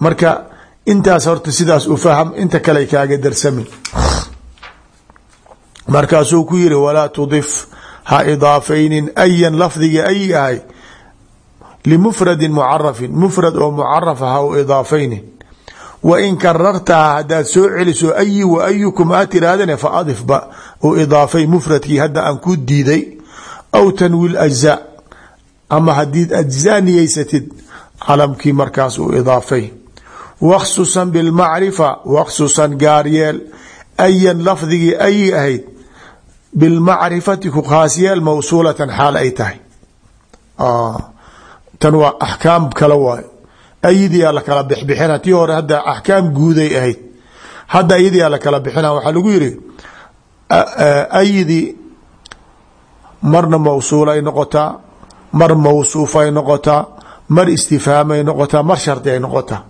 Marka intaas horta sidaas ha idaafaynin ayan lafdiga ay ahay limufradin mucarafin mufrad oo mucarafa ha u idaafaynin. Wa in karartaha haddaad soo celiso ayi wa ayukum aad tirahdane fa adifba u idaafay mufradkii hadda aan ku diiday. Aw tanwi ajzaa ama haddii ajzaa niyeysatid calamkii markaas u idaafay. Wakhsusan bilmacrifa wakhsusan gaaryeel ayan lafdigii ayi ahayd bilmacrifati ku khaasyeel mawsuulatan xaal ay tahay tan waa axkaam kale waayo ayadiyaa la kala bixbixina tii hore hadda axkaam guuday ahayd hadda ayadiyaa la kala bixina waxaa lagu yiri ayadii marna mawsuulay noqotaa mar mawsuufay noqotaa mar istifhaamay noqotaa mar shardi ay noqotaa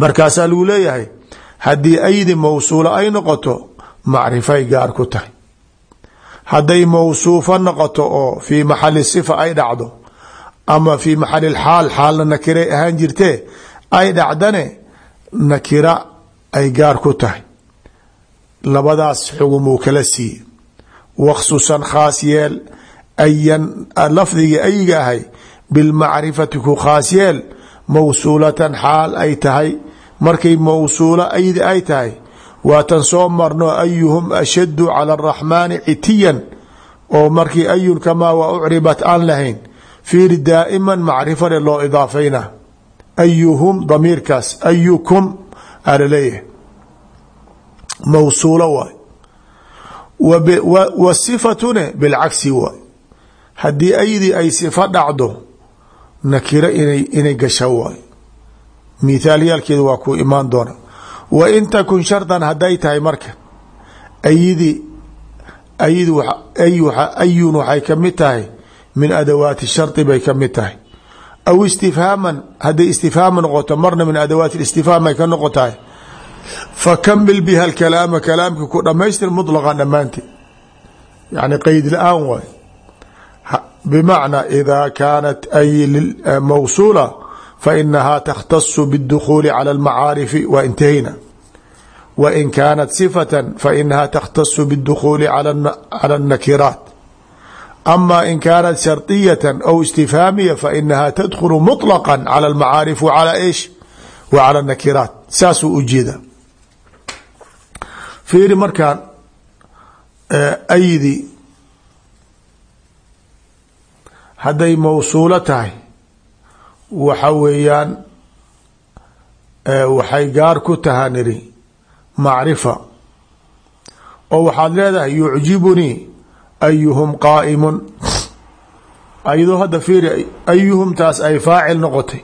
markaasaa lagu leeyahay haddii aydi mawsuula macrifay gaar ku tahay. Hadday mawsuufo noqoto oo fii maxali sifa ay dhacdo ama fii maxali xaal xaalna nakiray ahaan jirtee ay dhacdane nakira ay gaar ku tahay. Labadaas xugumuu kala siiye wakhsusan khaas yeel ayan lafdigii ayiga ahay bilmacrifati ku khaas yeel mawsuulatan xaal ay tahay. Markay mawsuulo aydi ay tahay waatan soo marno ayuhum ashaddu cala araxmaani citiyan oo markii ayun kamaa wa ucribat aan lahayn fiiri daa'iman macrifane loo idaafayna. Ayuhum damiirkaas ayukum aa la leeyahay mawsuulo waay. Wa sifatune bilcagsi waay. Haddii aydii ay sifo dhacdo nakiro inay gasha waay. Mithaalyaalkeeda waa kuu imaan doona wa in takun shardan hadday tahay marka ayidi ayid ayun waxay ka mid tahay min adawaati shardi bay ka mid tahay. Aw istifhaaman hadday istifhaam noqoto marna min adawaati istifhaam ay ka noqotahay fakamil biha kalaama kalaamka ku dhamaystir muطlaqan dhammaanteed yani qeyd la'aan waay. Bmacnaa ida kaanat ay mawsuula fainaha takhtasu bاdukhuuli calى اlmacaarifi wa intahayna wain kaanat sifata fainaha takhtasu bاdukhuuli calى الnakiraat ama in kaanat sharطiyata aw istifhaamiya fainaha tadkhulu muطlaqa calى اlmacaarif wcalى ish wa calى الnakiraat saasuu ujeeda fiiri markaan aydi hadday mawsuulo tahay waxa weeyaan waxay gaar ku tahaa niri macrifa. oo waxaad leedahay yucjibunii ayuhum qaa'imun. Ayadoo hadda fiiri ayuhum taas ay faacil noqotay.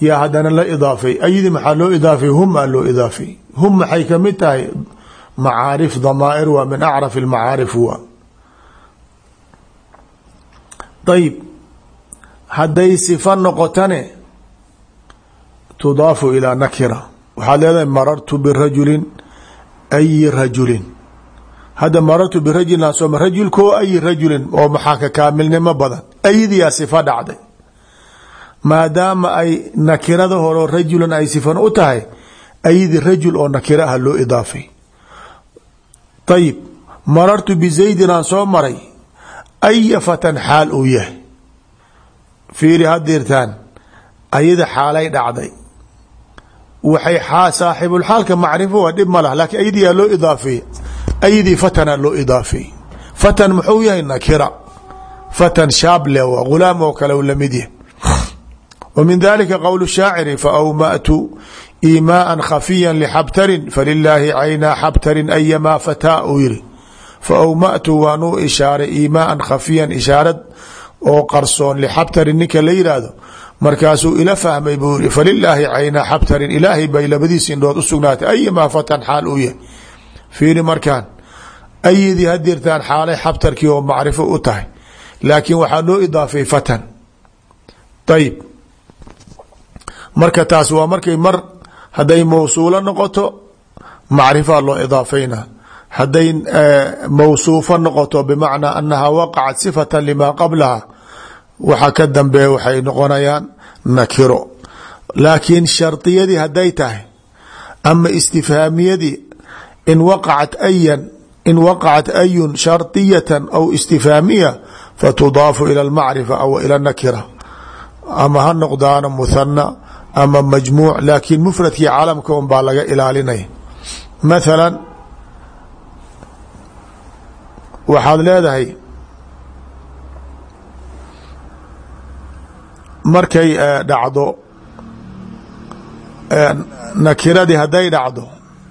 Yaa haddana la idaafay. Aydi maxaa loo idaafay? Hum aa loo idaafay. Hum maxay ka mid tahay? Macaarif damaa'ir waa min acraf almacaarif waa ayib hadday sifa noqotane tudaafu ilaa nakira. Waxaad leedahay marartu birajulin ayi rajulin. Hadda marartu birajulin sooma rajulkoo ayi rajulin oo maxaa ka kaamilnimo badan? Aydiyaa sifa dhacday. Maadaama ay nakirada horeo rajulan ay sifan u tahay aydi rajul oo nakira ah loo idaafay. Ayib marartu bizaydin aan soo maray aya fatan xaal uu yahay fiiri hadirtaan ayada xaalay dhacday. Waxay saaxibulxaalka macrifo waa dhib ma lah laakiin ayadiyaa loo idaafeeye ayadii fatana loo idaafeeye fatan muxuu yahay nakira. Fatan shaable waa ghulaam oo kale la mid yahay. Wa min dalika qowl shaaciri faawmatu iimaaan khafiya lxabtarin falilaahi caynaa xabtarin ayamaa fataa uu yiri faawmatu waanuu ishaaray iimaaan khafiyan ishaarad oo qarsoon lixabtarin ninka la yidhaahdo markaasuu ila fahmay buu yiri falilaahi caynaa xabtarin ilaahay bay labadiis indhood u sugnaatay fatan xaal uu yahay. Fiiri markaan ayadii hadirtaan xaalay xabtarkii oo macrifo u tahay laakiin waxaa loo idaafay fatan. Ayib marka taas waa markay mar hadday mawsuulo noqoto macrifaa loo idaafayna hadday mawsuufo noqoto bimacnaa anaha waqacat sifata limaa qablaha waxa ka dambeeya waxay noqonayaan nakiro. Laakiin shardiyadii hadday tahay ama istifhaamiyadii in waqacat ayan in waqacat ayun shardiyatan aw istifhaamiya fatudaafu ila almacrifa aw ila nakira. Ama ha noqdaano muthana ama majmuuc laakiin mufradkii calamka un baa laga ilaalinaya. Mathala waxaad leedahay markay dhacdo nakiradii hadday dhacdo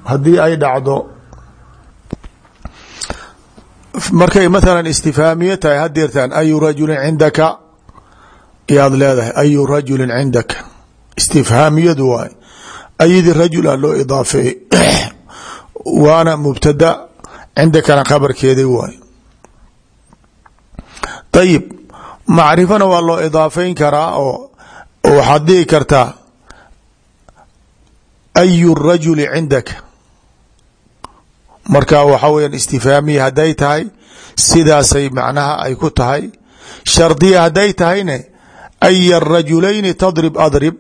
haddii ay dhacdo markay mathala istifhaamiye tahay hadeertaan ayu rajulin cindaka? Yaad leedahay ayu rajulin cindaka? Istifhaamiyadu waay ayadii rajul a loo idaafeeyey *clears throat* waana mubtada cindakana khabarkeedi waay ayib macrifana waa loo idaafeyn karaa oo waxaad dhihi kartaa ayu rajuli cindaka marka waxa weya istifhaamiya hadday tahay sidaasay macnaha ay ku tahay. Shardiya hadday tahayne aya rajulayni tadrib adrib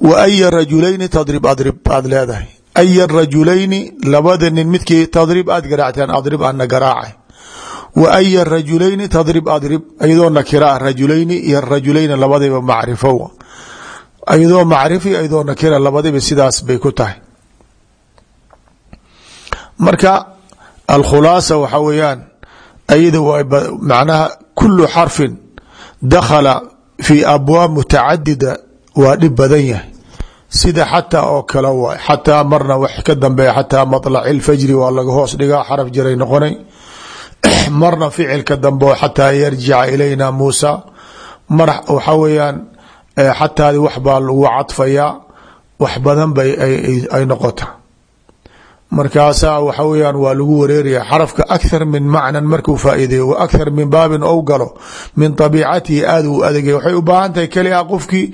wa aya rajulayni tadrib adrib aad leedahay. Aya rajulayni labada tadrib aad garaacteen adrib ana garaacay wa aya rajulayni tadrib adrib. Iyadoo nakira rajulayni iyo rajulayni labadiba macrifo. Iyadoo macrifi iyadoo nakira labadiba sidaas bay ku tahay. Marka alkhulaasa waxa weeyaan ayada macnaha kulu xarfin dakhala fi abwaab mutacadida waa dhib badan yahay. Sida xataa oo kale waay xataa marna wax ka dambeeya xataa maطlaci اlfajri waa laga hoos dhigaa xaraf jiray noqonay marna ficilka dambe xataa yarjica ilayna muusa. Mar waxa weeyaan xataadi wax baa lagu cadfayaa wax badan bay ay noqota. Markaasaa waxa weyaan waa lagu wareeraya xarafka akhar min macnan markuu faa'iideeyo wa akhar min baabin ou galo min abiicatihi aada uu adegay waxay u baahan tahay keli a qofkii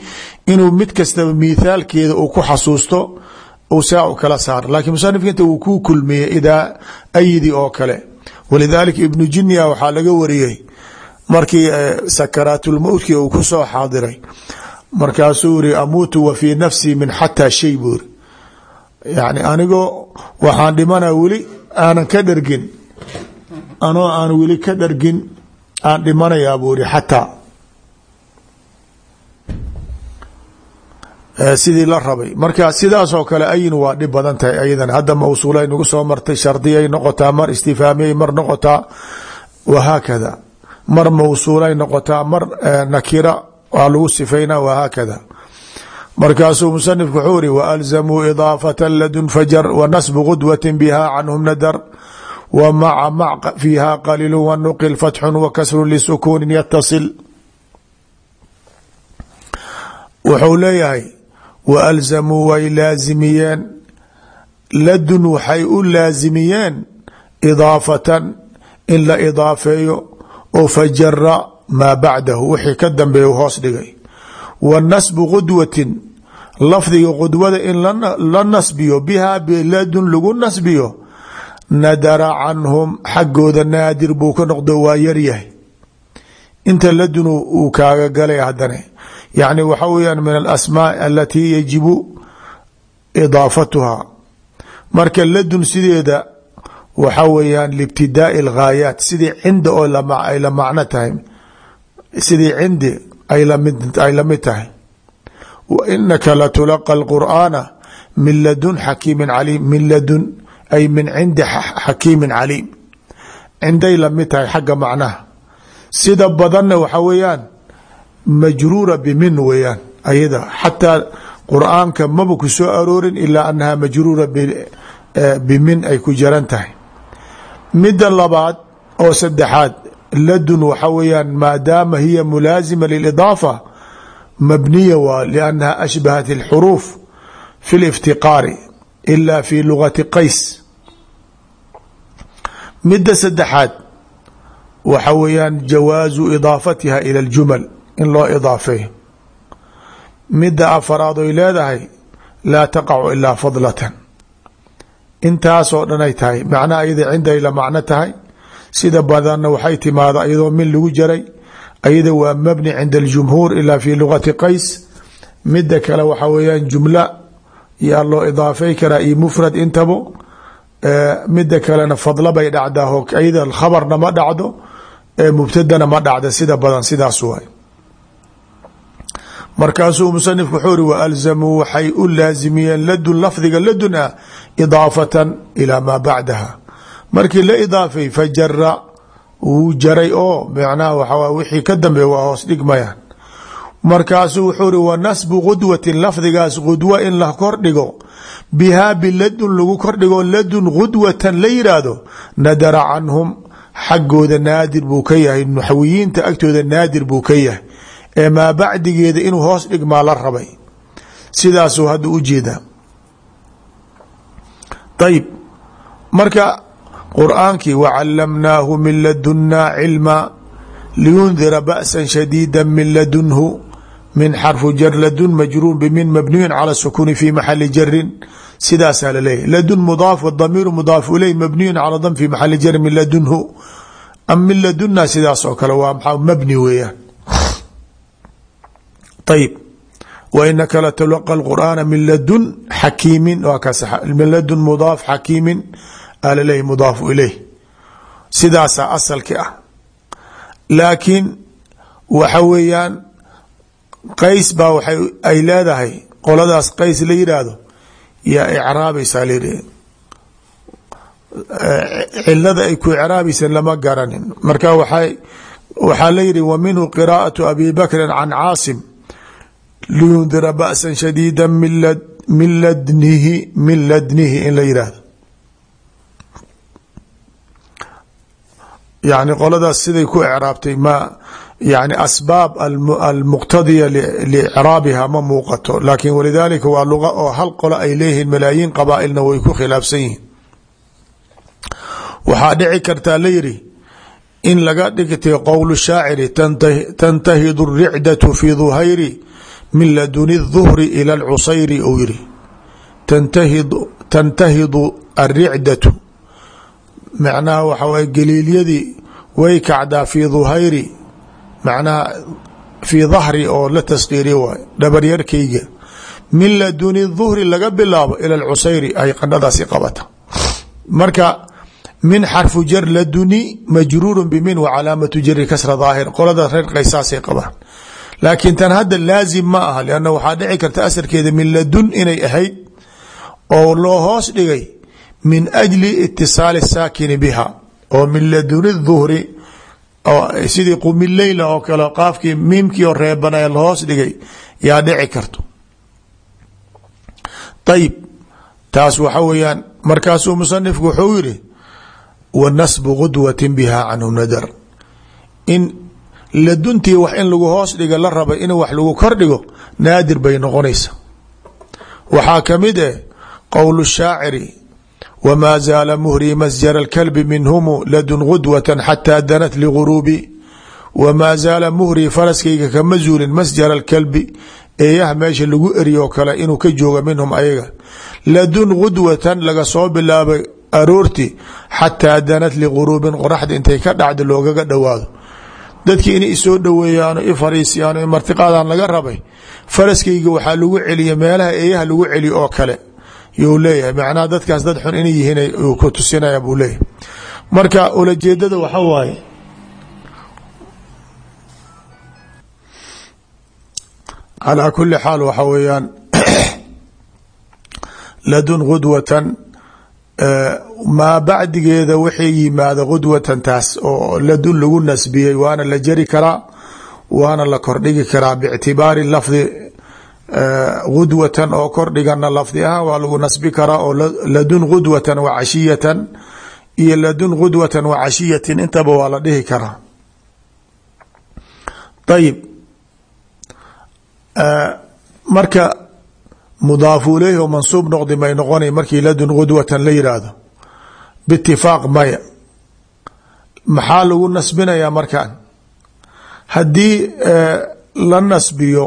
inuu mid kastaba mithaalkeeda uu ku xasuusto uu saa u walidaalika ibnu jinya waxaa laga wariyey markii sakaraatulmowtki uu ku soo xaadiray. Markaasuu iri amuutu wa fii nafsii min xataa shay buu iri yani anigoo waxaan dhimana weli aanan ka dhargin. Anoo aan weli ka dhargin aan dhimanayaa buu iri sidii la rabay. Marka sidaasoo kale ayin waa dhib badan tahay. Ayadan hadda mawsuulay nagu soo martay shardiyay noqotaa mar istifaamiyay mar noqotaa wahaakada mar mawsuulay noqotaa mar nakira waa lagu sifayna wahaakada markaasuu musanifku wuxuu iri waalzamuu idaafata ladun fajar wanasbu qudwati biha canhum nadar wa maca mac fiiha qaliilu wanuqil fatxun wa kasru lisukuunin yatasil wuxuu waalzamuu way laazimiyeen ladun waxay u laazimiyeen idaafatan in la idaafeeyo oo fajara maa bacdahu wixii ka dambeeya hoos dhigay wa nasbu qudwatin lafdiga qudwada in la nasbiyo bihaa biladun lagu nasbiyo nadara canhum xaggooda naadir buu ka noqdo waa yaryahay inta ladun uu kaaga galay haddana yacni waxa weyaan min alasmaa alatii yajibu idaafatuha. Marka ladun sideeda waxa weeyaan liibtidaai alghaayaat sidii cinda oo ay la macno tahay sidii cindi ay la mid tahay. Wa inaka latulaqa alqur'aana min ladun xakiimin caliim min ladun ay min cindi xakiimin caliim. Cinday la mid tahay xagga macnaha. Sida badanna waxa weeyaan majruura bimin weeyaan ayada xataa qur'aanka maba ku soo aroorin ilaa anaha majruura bimin ay ku jaran tahay. Midda labaad oo saddexaad ladun waxa weeyaan maadaama hiya mulaazima lilidaafa mabniya waa liannaha ashbahat alxuruuf fi liftiqaari ila fi lugati qays. Midda saddexaad waxa weeyaan jawaazu idaafatiha ila aljumal in loo idaafeeyo midda afaraad oy leedahay laa taqacu ilaa fadlatan. Intaasoo dhan ay tahay macnaha ayada cinday la macno tahay sida badanna waxay timaada iyadoo min lagu jaray ayada waa mabni cinda aljumhuur ilaa fi lugati qays. Midda kale waxa weeyaan jumla yaa loo idaafay karaa iyo mufrad intabo midda kalena fadla bay dhacdaa ayada khabarna ma dhacdo mubtadana ma dhacda sida badan sidaas waay markaasuu musanifku wuxuu uri waalzamuu waxay u laazimiyeen ladun lafdiga ladun ah idaafatan ilaa maa bacdaha. Markii la idaafay fajara wuu jaray oo macnaha waxaa wixii ka dambeeya waa hoos dhigmayaan markaasuu wuxuu uri wa nasbu qudwatin lafdigaas qudwa in la kordhigo bihaa biladun lagu kordhigo ladun qudwatan la yidhaahdo nadara ee maa bacdigeeda inuu hoos dhigmaa la rabay. Sidaasuu hadda u jeedaa. Ayib marka qur'aankii wacalamnaahu min ladunaa cilma liyundira ba'sa shadiida min ladunhu min xarfu jar ladun majruur bimin mabniyun cala sukuuni fi maxali jarin sidaasaa laleeyahy ladun mudaaf damiiru mudaaf iley mabniyun cala dam fi maxali jarin min ladunhu. Am min ladunaa sidaas kale waa mabni weeyaan ayib wa inaka latulaqa qur'aana min ladun xakiimin waa kaas min ladun mudaaf xakiimin alaleeyahy mudaafu ileyh sidaasaa asalki ah laakiin waxa weeyaan qays baa waay ay leedahay qoladaas qays la yidhaahdo yaa icraabaysaa layidhi cilada ay ku icraabaysan lama garanin marka waxaa la yidhi wa minhu qiraa'atu abi bakrin can caasim liyundira ba'sa shadiida min ladnihi min ladnihi in la yidhaahdo yani qoladaas siday ku icraabtay ma yani asbaab almuqtadiya licraabiha ma muuqato laakin walidaalika waa luga oo hal qolo ay leeyihiin malaayiin qabaailna way ku khilaafsan yihiin. Waxaa dhici kartaa la yidhi in laga dhigtay qowl shaaciri tantahidu ricdatu fi duhayri min laduni الظuhri ilى اlcusayri ou yihi tantahidu الricdatu macnaha waxa waye galiilyadii way kacdaa fii duhayri macnaha fii dahri oo la taskiiriye waay dhabaryarkayga min laduni duhri laga bilaabo ila alcusayri ay qandhadaasi qabata marka min xarfu jar laduni majruuru bimin wa calaamatu jari kasra daahir qolada reer qaysaasay qabaan laakiin tan hadda laazim ma aha lanna waxaa dhici karta asalkeeda min ladun inay ahayd oo loo hoos dhigay min ajli itisaali saakini biha oo min laduni duhri sidii qumi leyla oo kale qaafkii miimkii oo reebanaya lahoos dhigay yaa dhici karto. Ayib taas waxa weeyaan markaasuu musanifku wuxuu yidhi wa nasbu gudwatin biha canhu nadar. In laduntii wax in lagu hoos dhiga la rabay in wax lagu kordhigo naadir bay noqonaysa waxaa ka mid eh qowl shaaciri wmaa zaala muhrii masjara اkalbi minhumu ladun gudwata xataa danat liguruubi wamaa zaala muhrii faraskayga kama zuulin masjara اkalbi eeyaha meesha lagu eriyo kale inuu ka jooga minhum ayaga. Ladun gudwatan laga soo bilaabay aroorti xataa danat liguruubin qoraxda intay ka dhacda loogaga dhowaado dadkii inay isoo dhoweeyaan i fariisiyaan martiqaadan laga rabay faraskayga waxaa lagu celiya meelaha eeyaha lagu celiyo oo kale. You leeyahay macnaha dadkaas dad xun inay yihiin ku tusinaya buu leeyahay. Marka ulajeedada waxa waaye calaa kuli xaal waxa weeyaan *clears throat* ladun gudwatan maa bacdigeeda wixii yimaada gudwatan taas oo ladun lagu nasbiyey waana la jari karaa waana la kordhigi karaa bictibaari lafdi. Gudwatan oo kordhigana lafdi ahaan waa lagu nasbi karaa oo ladun gudwatan wa cashiyatan iyo ladun gudwatan wa cashiyatin intaba waa la dhihi karaa. Ayib marka mudaafu ileyhi oo mansuub noqdi may noqona markii ladun gudwatan la yidhaahdo biitifaaq maya maxaa lagu nasbinayaa markan haddii la nasbiyo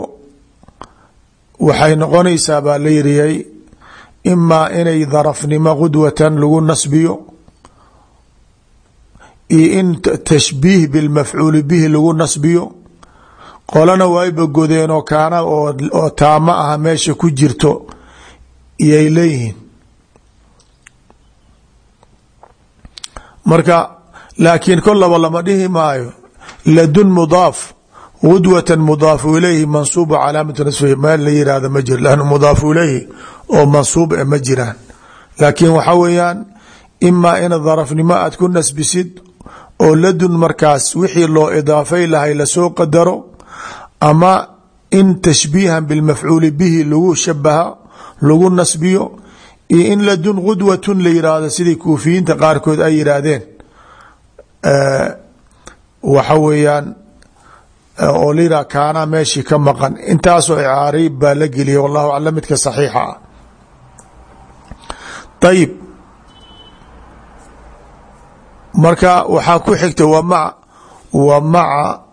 waxay noqonaysaa baa la yiriyay imaa inay darafnimo gudwatan lagu nasbiyo iyo in tashbiih bilmafcuuli bihi lagu nasbiyo qolana wayba godeen oo kaana oo taamo aha meesha ku jirto iyay leeyihiin. Marka laakiin kolaba lama dhihi maayo. Ladun mudaaf gudwatan mudaafu ilayhi mansuubu calaamatu nasfihi meel la yihahdo ma jiro lannu mudaafu ilayhi oo mansuub e ma jiraan. Laakiin waxa weeyaan imaa in darafnimo aad ku nasbisid oo ladun markaas wixii loo idaafay lahay la soo qadaro ama in tashbiihan bilmafcuuli bihi lagu shabaha lagu nasbiyo iyo in ladun gudwatun la yihahdo sidii kuufiyiinta qaarkood ay yihaahdeen waxa weeyaan oo liraa kaana meeshii ka maqan. Intaasoo icaariib baa la geliyay wallahu aclam midka saxiixa ah. Ayib marka waxaa ku xigta wa ma wa maca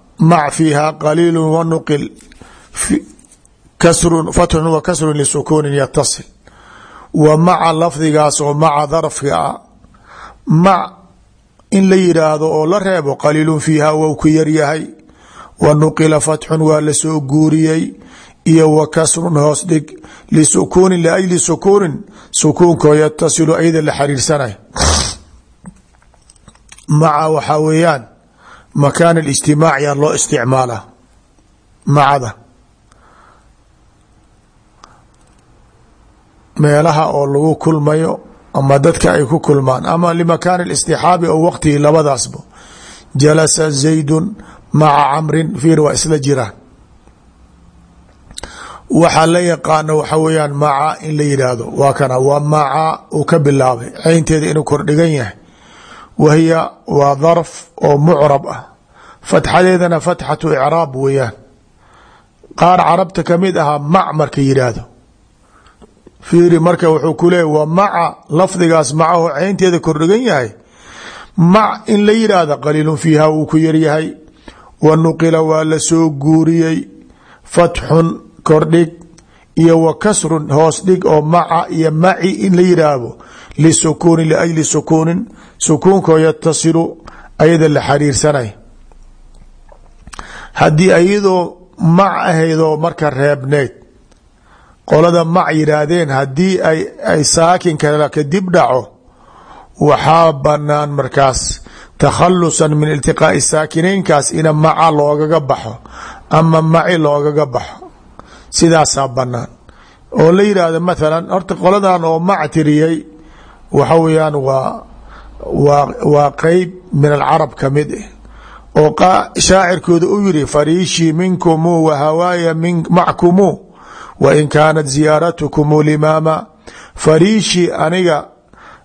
qaliilu wanuqil kasrun fatxun wa kasrun lisukuunin yatasil wa maca lafdigaas oo maca darafka ah mac in la yidhaahdo oo la reebo qaliilun fiiha wou ku yaryahay nuqila fatxun waa la soo guuriyey iyo kasrun hoos dhig lisukuunin liajli sukuunin sukuunkoo yatasilu ayada la xariirsanay maca waxaa makaan اlijtimaac yaa loo isticmaala macada meelaha oo lagu kulmayo ama dadka ay ku kulmaan ama limakaan اlاstixaabi oo waqtigii labadaasba jalasa zaydun maca camrin fiir waa isla jiraan waxaa la yaqaano waxa weeyaan maca in la yidhaahdo waa kana waa maca uu ka bilaabay caynteeda inuu kordhigan yahay wahiya waa darf oo mucrab ah. Fatxadeedana fatxatu icraab weeyaan. Qaar carabta ka mid ahaa mac marka yidhaahdo. Fiiri marka wuxuu ku leeyay wa maca lafdigaas macaho caynteeda kordhigan yahay? Mac in la yidhaahda qaliilun fiiha wuu ku yaryahay wa waa la guuriyey. Fatxun kordhig iyo wa kasrun oo maca iyo maci in la yidhaahdo. Lisukuuni liajli sukuunin sukuunkoo yatasilu ayada la xariirsanay haddii iyadoo mac ahaydoo marka reebneyd qolada mac yidhaahdeen haddii ay saakin kale kadib dhaco waxaa banaan markaas takhalusan min iltiqaa'i saakinaynkaas ina maca loogaga baxo ama maci loogaga baxo. Sidaasaa banaan oo la yidhaahdo mathalan horta qoladan oo mac tiriyey waxa weeyaan waa waa qeyb min alcarab ka mid ah oo shaacirkooda u yiri fariishii minkumu wa hawaaya mackumu wa in kaanat ziyaaratukumu limaama. Fariishii aniga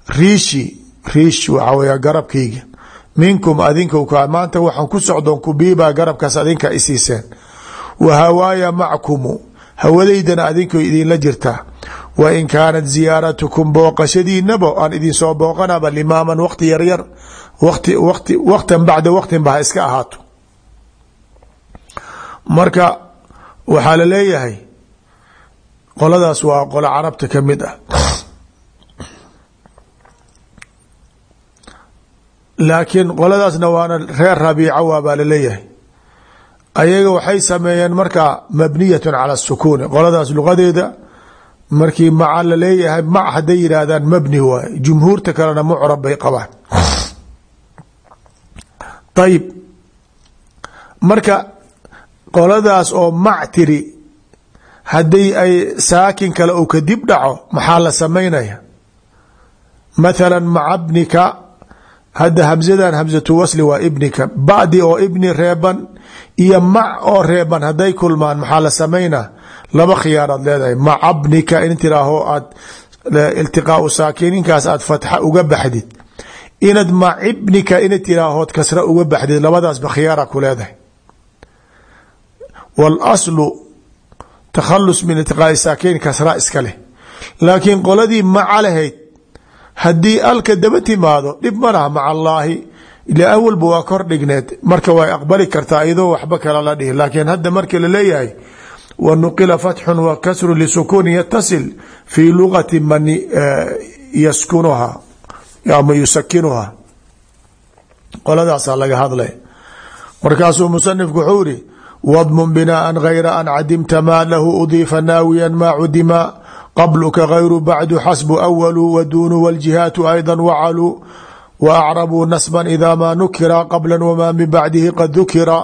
riishi riish waxaa weya garabkayga. Minkum adinka maanta waxaan ku socdoon kubiibaa garabkaas adinka isiiseen wa hawaaya mackumu hawadaydana adinko idinla jirtaa wa in kaanat ziyaaratukum booqashadiinaba aan idin soo booqanaba limaaman waqti yaryar wati wati waqtan bacda waqtin ba ha iska ahaato. Marka waxaa la leeyahay qoladaas waa qolo carabta ka mid ah. Laakiin qoladaasna waana reer rabiica waa baa la leeyahay ayaga waxay sameeyeen marka mabniyatun cala sukuuni qoladaas luqadeeda markii maca la leeyahay mac hadday yidhaahdaan mabni waaye jumhuurta kalena mucrab bay qabaan. Ayib marka qoladaas oo mac tiri haddii ay saakin kale uu kadib dhaco maxaa la samaynaya? Mathala maca bnika hadda hamzadan hamzatu wasli waa ibnika. Bacdi oo ibni reeban iyo mac oo reeban hadday kulmaan maxaa la samaynaa laba khiyaaraad leedahay. Maca in tiraaho aad iltiqaau saakininkaas aad fatxa uga baxdid. Inaad macibnika ina tiraahood kasra uga baxdid labadaasba khiyaara ku leedahay. Walaslu takhalus min iltiqaai saakin kasra iska leh. Laakiin qoladii maca lahayd haddii alka daba timaado dhib ma laha maca allaahi. Ila awalba waa kor dhigneed. Marka way aqbali kartaa iyadoo waxba kala la dhihi. Laakiin hadda marka la leeyahay wa nuqila fatxun wa kasru lisukuuni yatasil fii lugati man yaskunuha ama yusakinuha. Qoladaasaa laga hadlay. Markaasuu musanifku wuxuu iri wadmun binaan an cadimta maa lahu udiifa naawiyan maa cudima qabluka gayru bacdu xasbu awalu waduunu wاljihaatu ayda wacaluu wa acrabuu nasban idaa maa nukira qabla wamaa min bacdihi qad dukira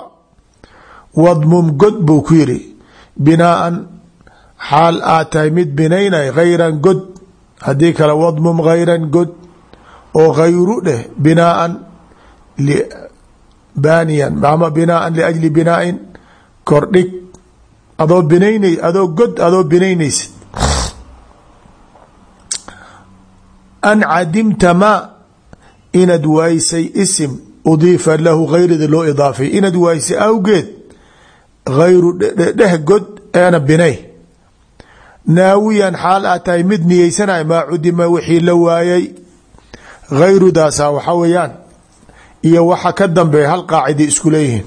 wadmum god buu ku yiri binaaan xaal aad tahay mid binaynay hayran god haddii kale wadmum hayran god oo hayru dheh binaaan baaniyan ama binaaan liajli binaain kordhig adoo binaynay adoo god adoo binaynaysid an cadimta ma inaad waaysay isim udiifa lahu hayrida loo idaafay inaad waaysay awgeed hayru dheh god eena binay naawiyan xaal aad tahay mid niyeysanay maa cudima wixii la waayay hayrudaasa waxa weeyaan iyo waxa ka dambeeya hal qaacida isku leeyihiin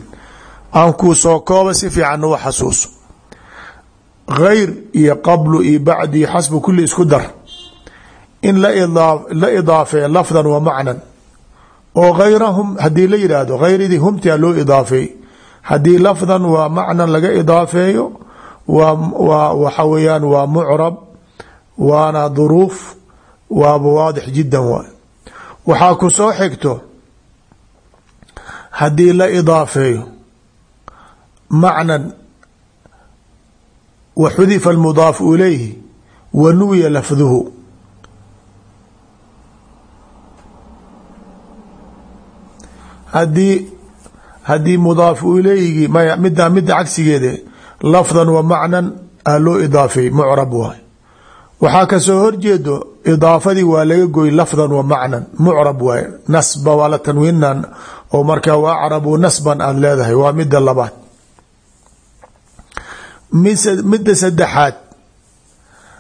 aan kuu soo kooba si fiican u xasuuso hayr iyo qablu iyo bacdu iyo xasbu kulli isku dar in la idaafeeya lafdan wa macnan. Oo hayrahum haddii la yidhaahdo hayridii humtia loo idaafeey haddii lafdan waa macnan laga idaafeeyo waa waxa weeyaan waa mucrab waana duruuf waaba waadix jiddan waay. Waxaa ku soo xigto haddii la idaafeeyo macnan wa xudifa almudaafu ilayhi wa haddii haddii mudaafu ilayhigii maya mida midda cagsigeede lafdan wa macnan a loo idaafeey mucrab waay. Waxaa ka soo horjeedo idaafadii waa laga goy lafdan wa macnan mucrab waay. Nasba waa la tanwiinan oo markaa wa acrabu nasban aada leedahay waa midda labaad. Midda saddexaad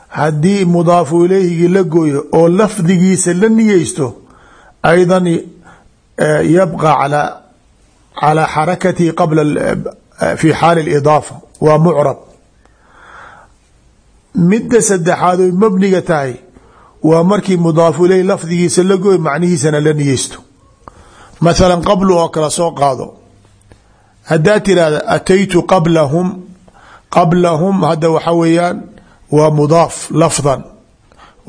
haddii mudaafu ilayhigii la gooyo oo lafdigiisa la niyeysto aydan yabqa calaa calaa xarakatihi qabla fi xaali اidaafa waa mucrab midda saddexaad oy mabniga tahay waa markii mudaafu iley lafdigiisa la goy macnihiisana la niyeysto mathala qablu oo kale soo qaado haddaa tirahda ataytu qablahum qablahum hadda waxa weeyaan waa mudaaf lafdan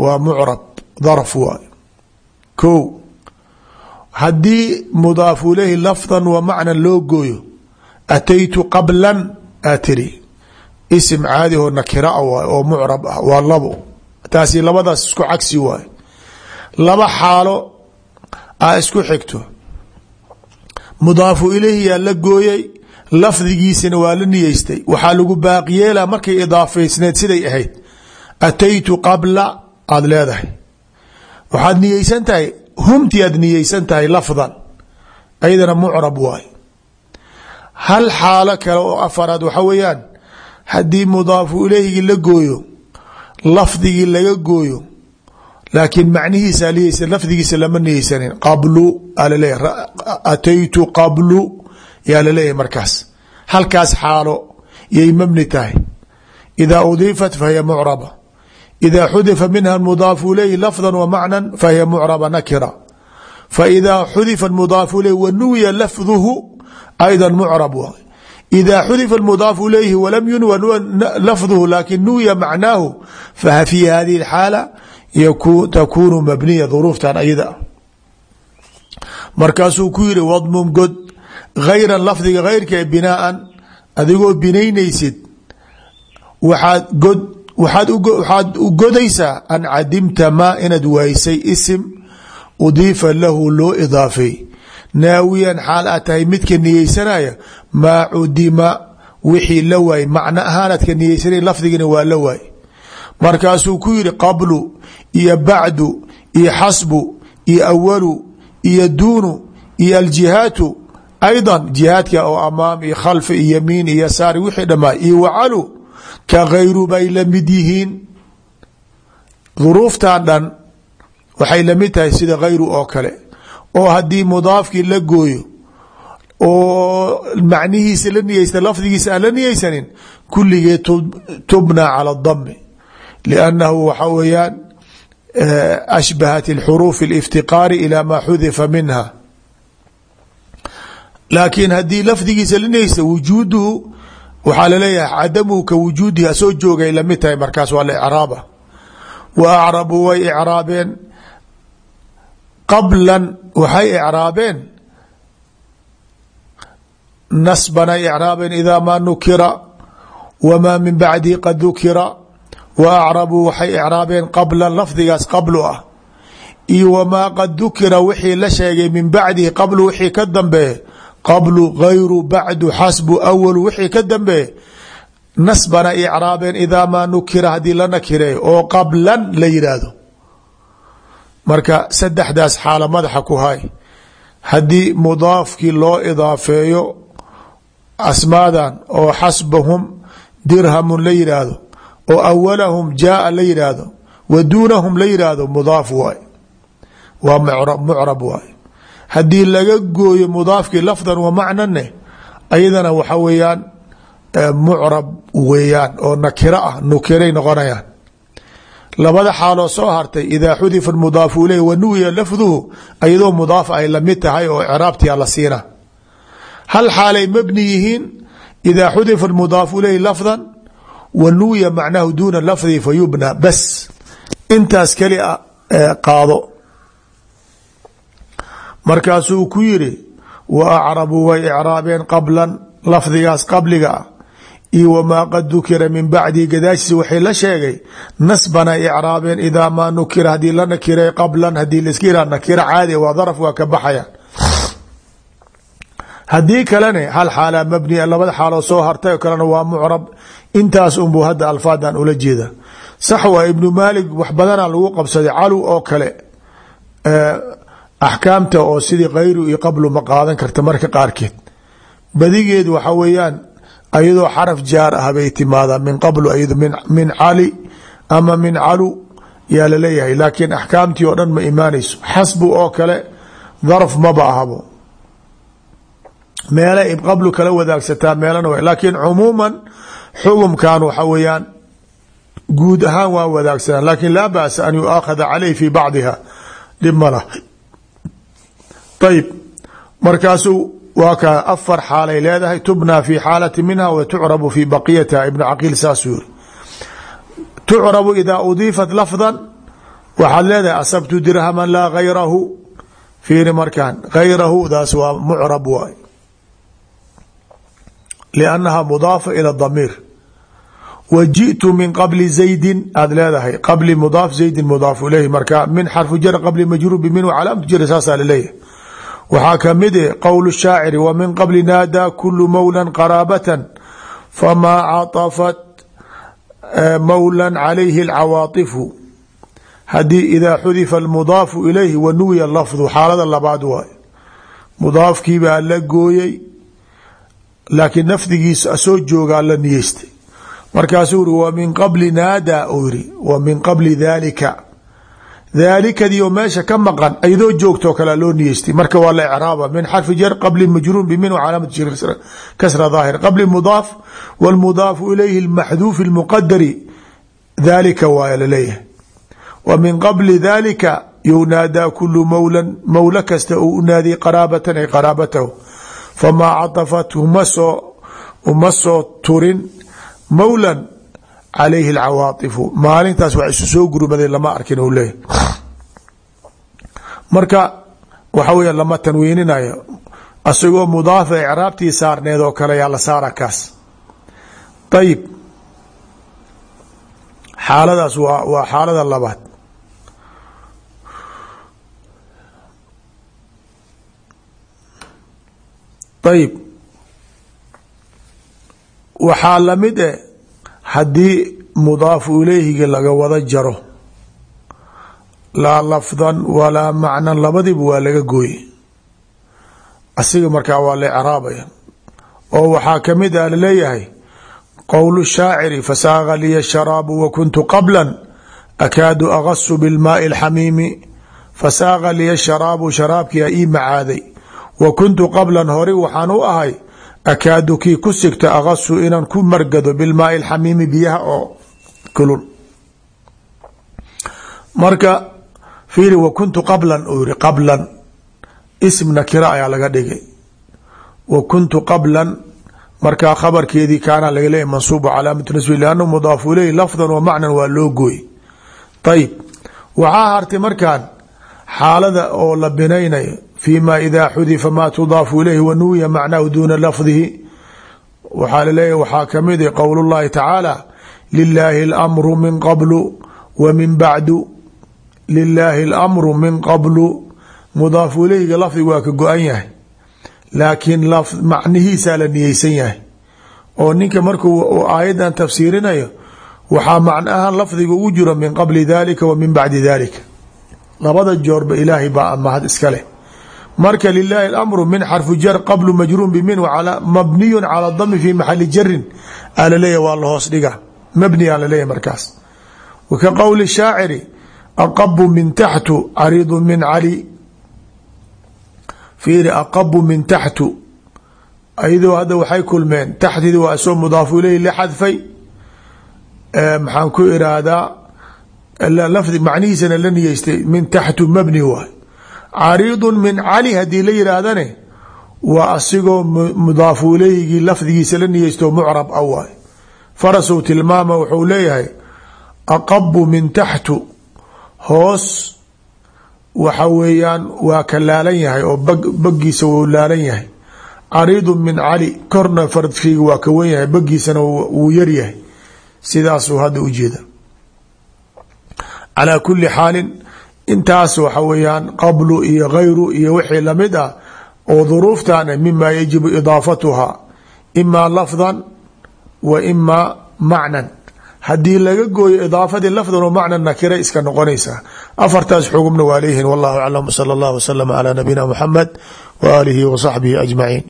waa mucrab darf waay ko haddii mudaaf ilayhi lafdan wa macnan loo gooyo ataytu qablan? Aa tiri isim caadi oo nakira waay oo mucrab ah waa labo. Taasi labadaas isku cagsi waay. Laba xaalo aa isku xigto. Mudaafu ilayhi yaa la gooyey lafdigiisana waa la niyeystay waxaa lagu baaqyeela markay idaafaysneed siday ahayd. Ataytu qabla? Aada leedahay. Waxaad niyeysan tahay humti aad niyeysan tahay lafdan ayadana mucrab waay. Hal xaalo kale oo afaraad waxa weeyaan haddii mudaafu ilayhigii la gooyo lafdigii laga gooyo laakiin macnihiisa niyeysa lafdigiisa lama niyeysanin qablu alaleeya ataytu qablu yaa laleeyahy markaas. Halkaas xaalo yay mabni tahay. Idaa udiifat fahiya mucraba idaa xudifa minha mudaafu ilayhi lafda wa macnan fahiya mucraba nakira faidaa xudifa mudaafu ilayhi wa nuwiya lafduhu ayda mucrab waay إذا xdiف المضاaف إليه وlm ينوى لفظه لakiن نuوya معنaaه ففي hذه الحاaلة تkun مبنية ظروفtan ayada markaasuu ku yihi وضمم god غayra lفdiga غayrka بناءa adigoo binaynaysid waaad god waxaad u godaysaa an cadimta ma inaad waaysay isim udiifa lahu loo idaafay. Naawiyan xaal aad tahay midka niyeysanaya maa cudima wixii la waay macno ahaanaad ka niyeysana lafdigina waa la waay markaasuu ku yidhi qablu iyo bacdu iyo xasbu iyo awalu iyo dunu iyo aljihaatu ayda jihaadka oo amaam iyo khalfi iyo yamiin iyo yasaari wixii dhamaa iyo wacalu ka gayru bay la mid yihiin duruuftan dhan waxay la mid tahay sida gayru oo kale. oo haddii mudaafkii la gooyo oo macnihiisa la niyeysta lafdigiisa aan la niyeysanin kulligeed tubna cala dami liannahu waxa weeyaan ashbahat اlxuruuf اliftiqaari ilaa maa xudifa minha laakiin haddii lafdigiisa la niyeysta wujuuduhu waxaa la leeyahay cadamuhu ka wujuudihi asoo joogay la mid tahay markaas waa la icraaba. Wa acrabuu way icraabeen. Qablan waxay icraabeen. Nasbanay icraabeen idaa maa nukira wamaa min bacdihi qad dukira wa acrabuu waxay icraabeen qablan lafdigaas qablu ah. Iyo wamaa qad dukira wixii la sheegay min bacdihi qablu wixii ka dambeeye qablu gayru bacdu xasbu awalu wixii ka dambeeye nasbana icraabeen idaa maa nukira haddii la nakireeyo oo qablan la yidhaahdo marka saddexdaas madaxa ku hay. Haddii mudaafkii loo idaafeeyo asmaadan oo xasbahum dirhamun la oo awalahum jaaa la wa duunahum la yidhaahdo mudaaf waay. Waa mucrab waay haddii laga gooyo mudaafkii lafdan wa macnanne ayadana waxa weeyaan mucrab weeyaan oo nakiro ah nukiray noqonayaan. Labada xaaloo soo hartay idaa xudifa mudaafu ileyh wa nuwiya lafduhu ayadoo mudaaf ay la mid tahay oo craabtia la siina. Hal xaalay mabni yihiin idaa xudifa mudaafu ileyhi lafdan wa nuwiya macnahu duuna lafdihi fa bas. Intaas keli qaado markaasuu ku yiri wa acrabuu way icraabeen qablan lafdigaas qabliga ah. Iyo wmaa qad dukira min bacdihi gadaashiisa waxay la sheegay nasbana icraabeen idaa maa nukira haddii la nakiray qablan haddii laska yihah nakira caadi waa daraf waa ka baxaya haddii kalene hal xaala mabnia labada xaaloo soo hartay oo kalena waa mucrab intaas unbuu hadda alfaadan ula jeeda. Sax ibnu maalik wax badana lagu qabsaday calu oo kale axkaamta oo sidii kayru iyo qablu ma qaadan karta marka qaarkeed. Badigeed waxa weeyaan ayadoo xaraf jaar ah bay timaadaa min qablu ayado min cali ama min calu yaa la leeyahay laakiin axkaamtii oo dhan ma imaanayso. Xasbu oo kale darf maba ahabo. Meela qablu kala wadaagsataa meelana w laakiin cumuuman xugumkan waxa weeyaan guud ahaan waa wadaagsanaa. Laakiin laa ba'sa an yuaakhada caleyh fi bacdiha. Dhib ayib markaasuu waa ka afar xaalay leedahay tubnaa fi xaalati minha wa tucrabu fi baqiyatiha ibnu caqiil saasuu yiri tucrabu idaa udiifat lafdan. Waxaad leedahay asabtu dirhaman laa gayrahu fiiri markaan gayrahu daas waa mucrab waay. Liannaha mudaafa ila damiir. Wa jiئtu min qabli zaydin. Aad leedahay qabli mudaaf zaydin mudaaf ilayhi. Marka min xarfu jar qabli majruubi minhu calaamatu jari saasaa la leeyahay waxaa ka mid e qowl shaaciri wa min qabli naadaa kulu mowla qaraabatan famaa caطafat mowla calayhi اlcawaaifu haddii idaa xudifa almudaafu ilayhi wa nuwiya lafdu xaalada labaad waay mudaafkiibaa la gooyey laakiin nafdigiisa soo joogaa la niyeystay markaasuu iri wa min qabli naada uu yiri wa min qabli daalika daalikadii oo meesha ka maqan iyadoo joogtoo kalea loo niyeystay marka waa la icraaba min xarfi jar qabli majruun bimin calaamat kasra daahir. Qabli mudaaf wاlmudaafu ilayhi maxduufi اlmuqadari daalika waaya la leeyahay wa min qabli daalika yunaadaa kulu mowlan mowla kasta uu ay qaraabatahu. Famaa cadafathu ma soo turin mowlan calayhi alcawaaifu maalintaas waa isu soo gurmaday lama arkin u leeyahy marka waxa weya lama tanwiininayo asagoo mudaafa icraabtii saarneed oo kale yaa la saara kaas ayib xaaladaas waa waa xaalada labaad ayib waxaa la mid e haddii mudaafu ilayhiga laga wada jaro laa lafdan walaa macnan labadiba waa laga gooye asiga markaa waa la icraabaya oo waxaa ka mid ah la leeyahay qowl shaaciri fasaaqa liya sharaabu wa kuntu qabla akaadu agasu bilmaai alxamiimi fasaaqa liya sharaabu sharaabkiia ii macaaday. Wa kuntu qablan hori waxaan u ahay akaadu kii ku sigta agasu inaan ku margado bilmaai alxamiimi biyaha oo kulul marka fiiri wa kuntu qablan uu qablan ism nakira ayaa laga dhigay wa kuntu qablan markaa khabarkeedii kaana laga leeyahy mansuubu calaamatu nasbi liannahu mudaafu ileyhi lafdan wa macnan waa loo gooy ayib waxaa hartay markaan xaalada oo la binaynayo fima ida xudifa ma tudaafu ilayhi wa nuwiya macnaahu duuna lafdihi waxaa laleeyahy waxaa ka mid qowl llahi tacaala lilaahi اlamru min qablu wa min bacdu lilaahi اlamru min qablu mudaafu ilayhiga lafdiga waa ka go-an yahay laakiin macnihiisaa la niyeysan yahay oo ninka markuu aayadan tafsiirinayo waxaa macnahan lafdiga ugu jiro min qabli dalika wa min bacdi marka lilaahi اlamru min xarfu jar qablu majruun bimin mabniyu cala dami fi maxali jarin aa laleeyahy waa lahoos dhiga mabni aa laleeyahy markaas. Ka qowli shaaciri aqabu min taxtu cariidu min cali. Fiiri aqabu min taxtu. Ayadoo hadda waxay kulmeen taxtidi waa soo mudaafu ileyhi la xadfay. Maxaan ku iraahdaa lafdi macnihiisana la niyeystay min taxtu mabni waay cariidu min cali haddii la yihaahdane waa asigoo mudaafu ileyhigii lafdigiisa la niyeysto mucrab a waay farasow tilmaama wuxuu leeyahay aqabu min taxtu hoos waxa weeyaan waa ka laalan yahay oo baggiisa wuu laalan yahay. Cariidu min cali korna faradkeyga waa ka wen yahay baggiisana wuu yaryahay sidaasuu hadda ujeeda calaa kuli xaalin intaas waxa weeyaan qablu iyo gayru iyo wixii la mid ah oo duruuftan mima yajibu idaafatuha imaa lafdan wa imaa macnan. Haddii laga gooyo idaafadii lafdan wa macnan nakira iska noqonaysaa afartaas xugumna waa leeyihiin. Wallahu aclam sala allah waslama calaa nabiyina muxamed wa aalihi wa saxbihi ajmaciin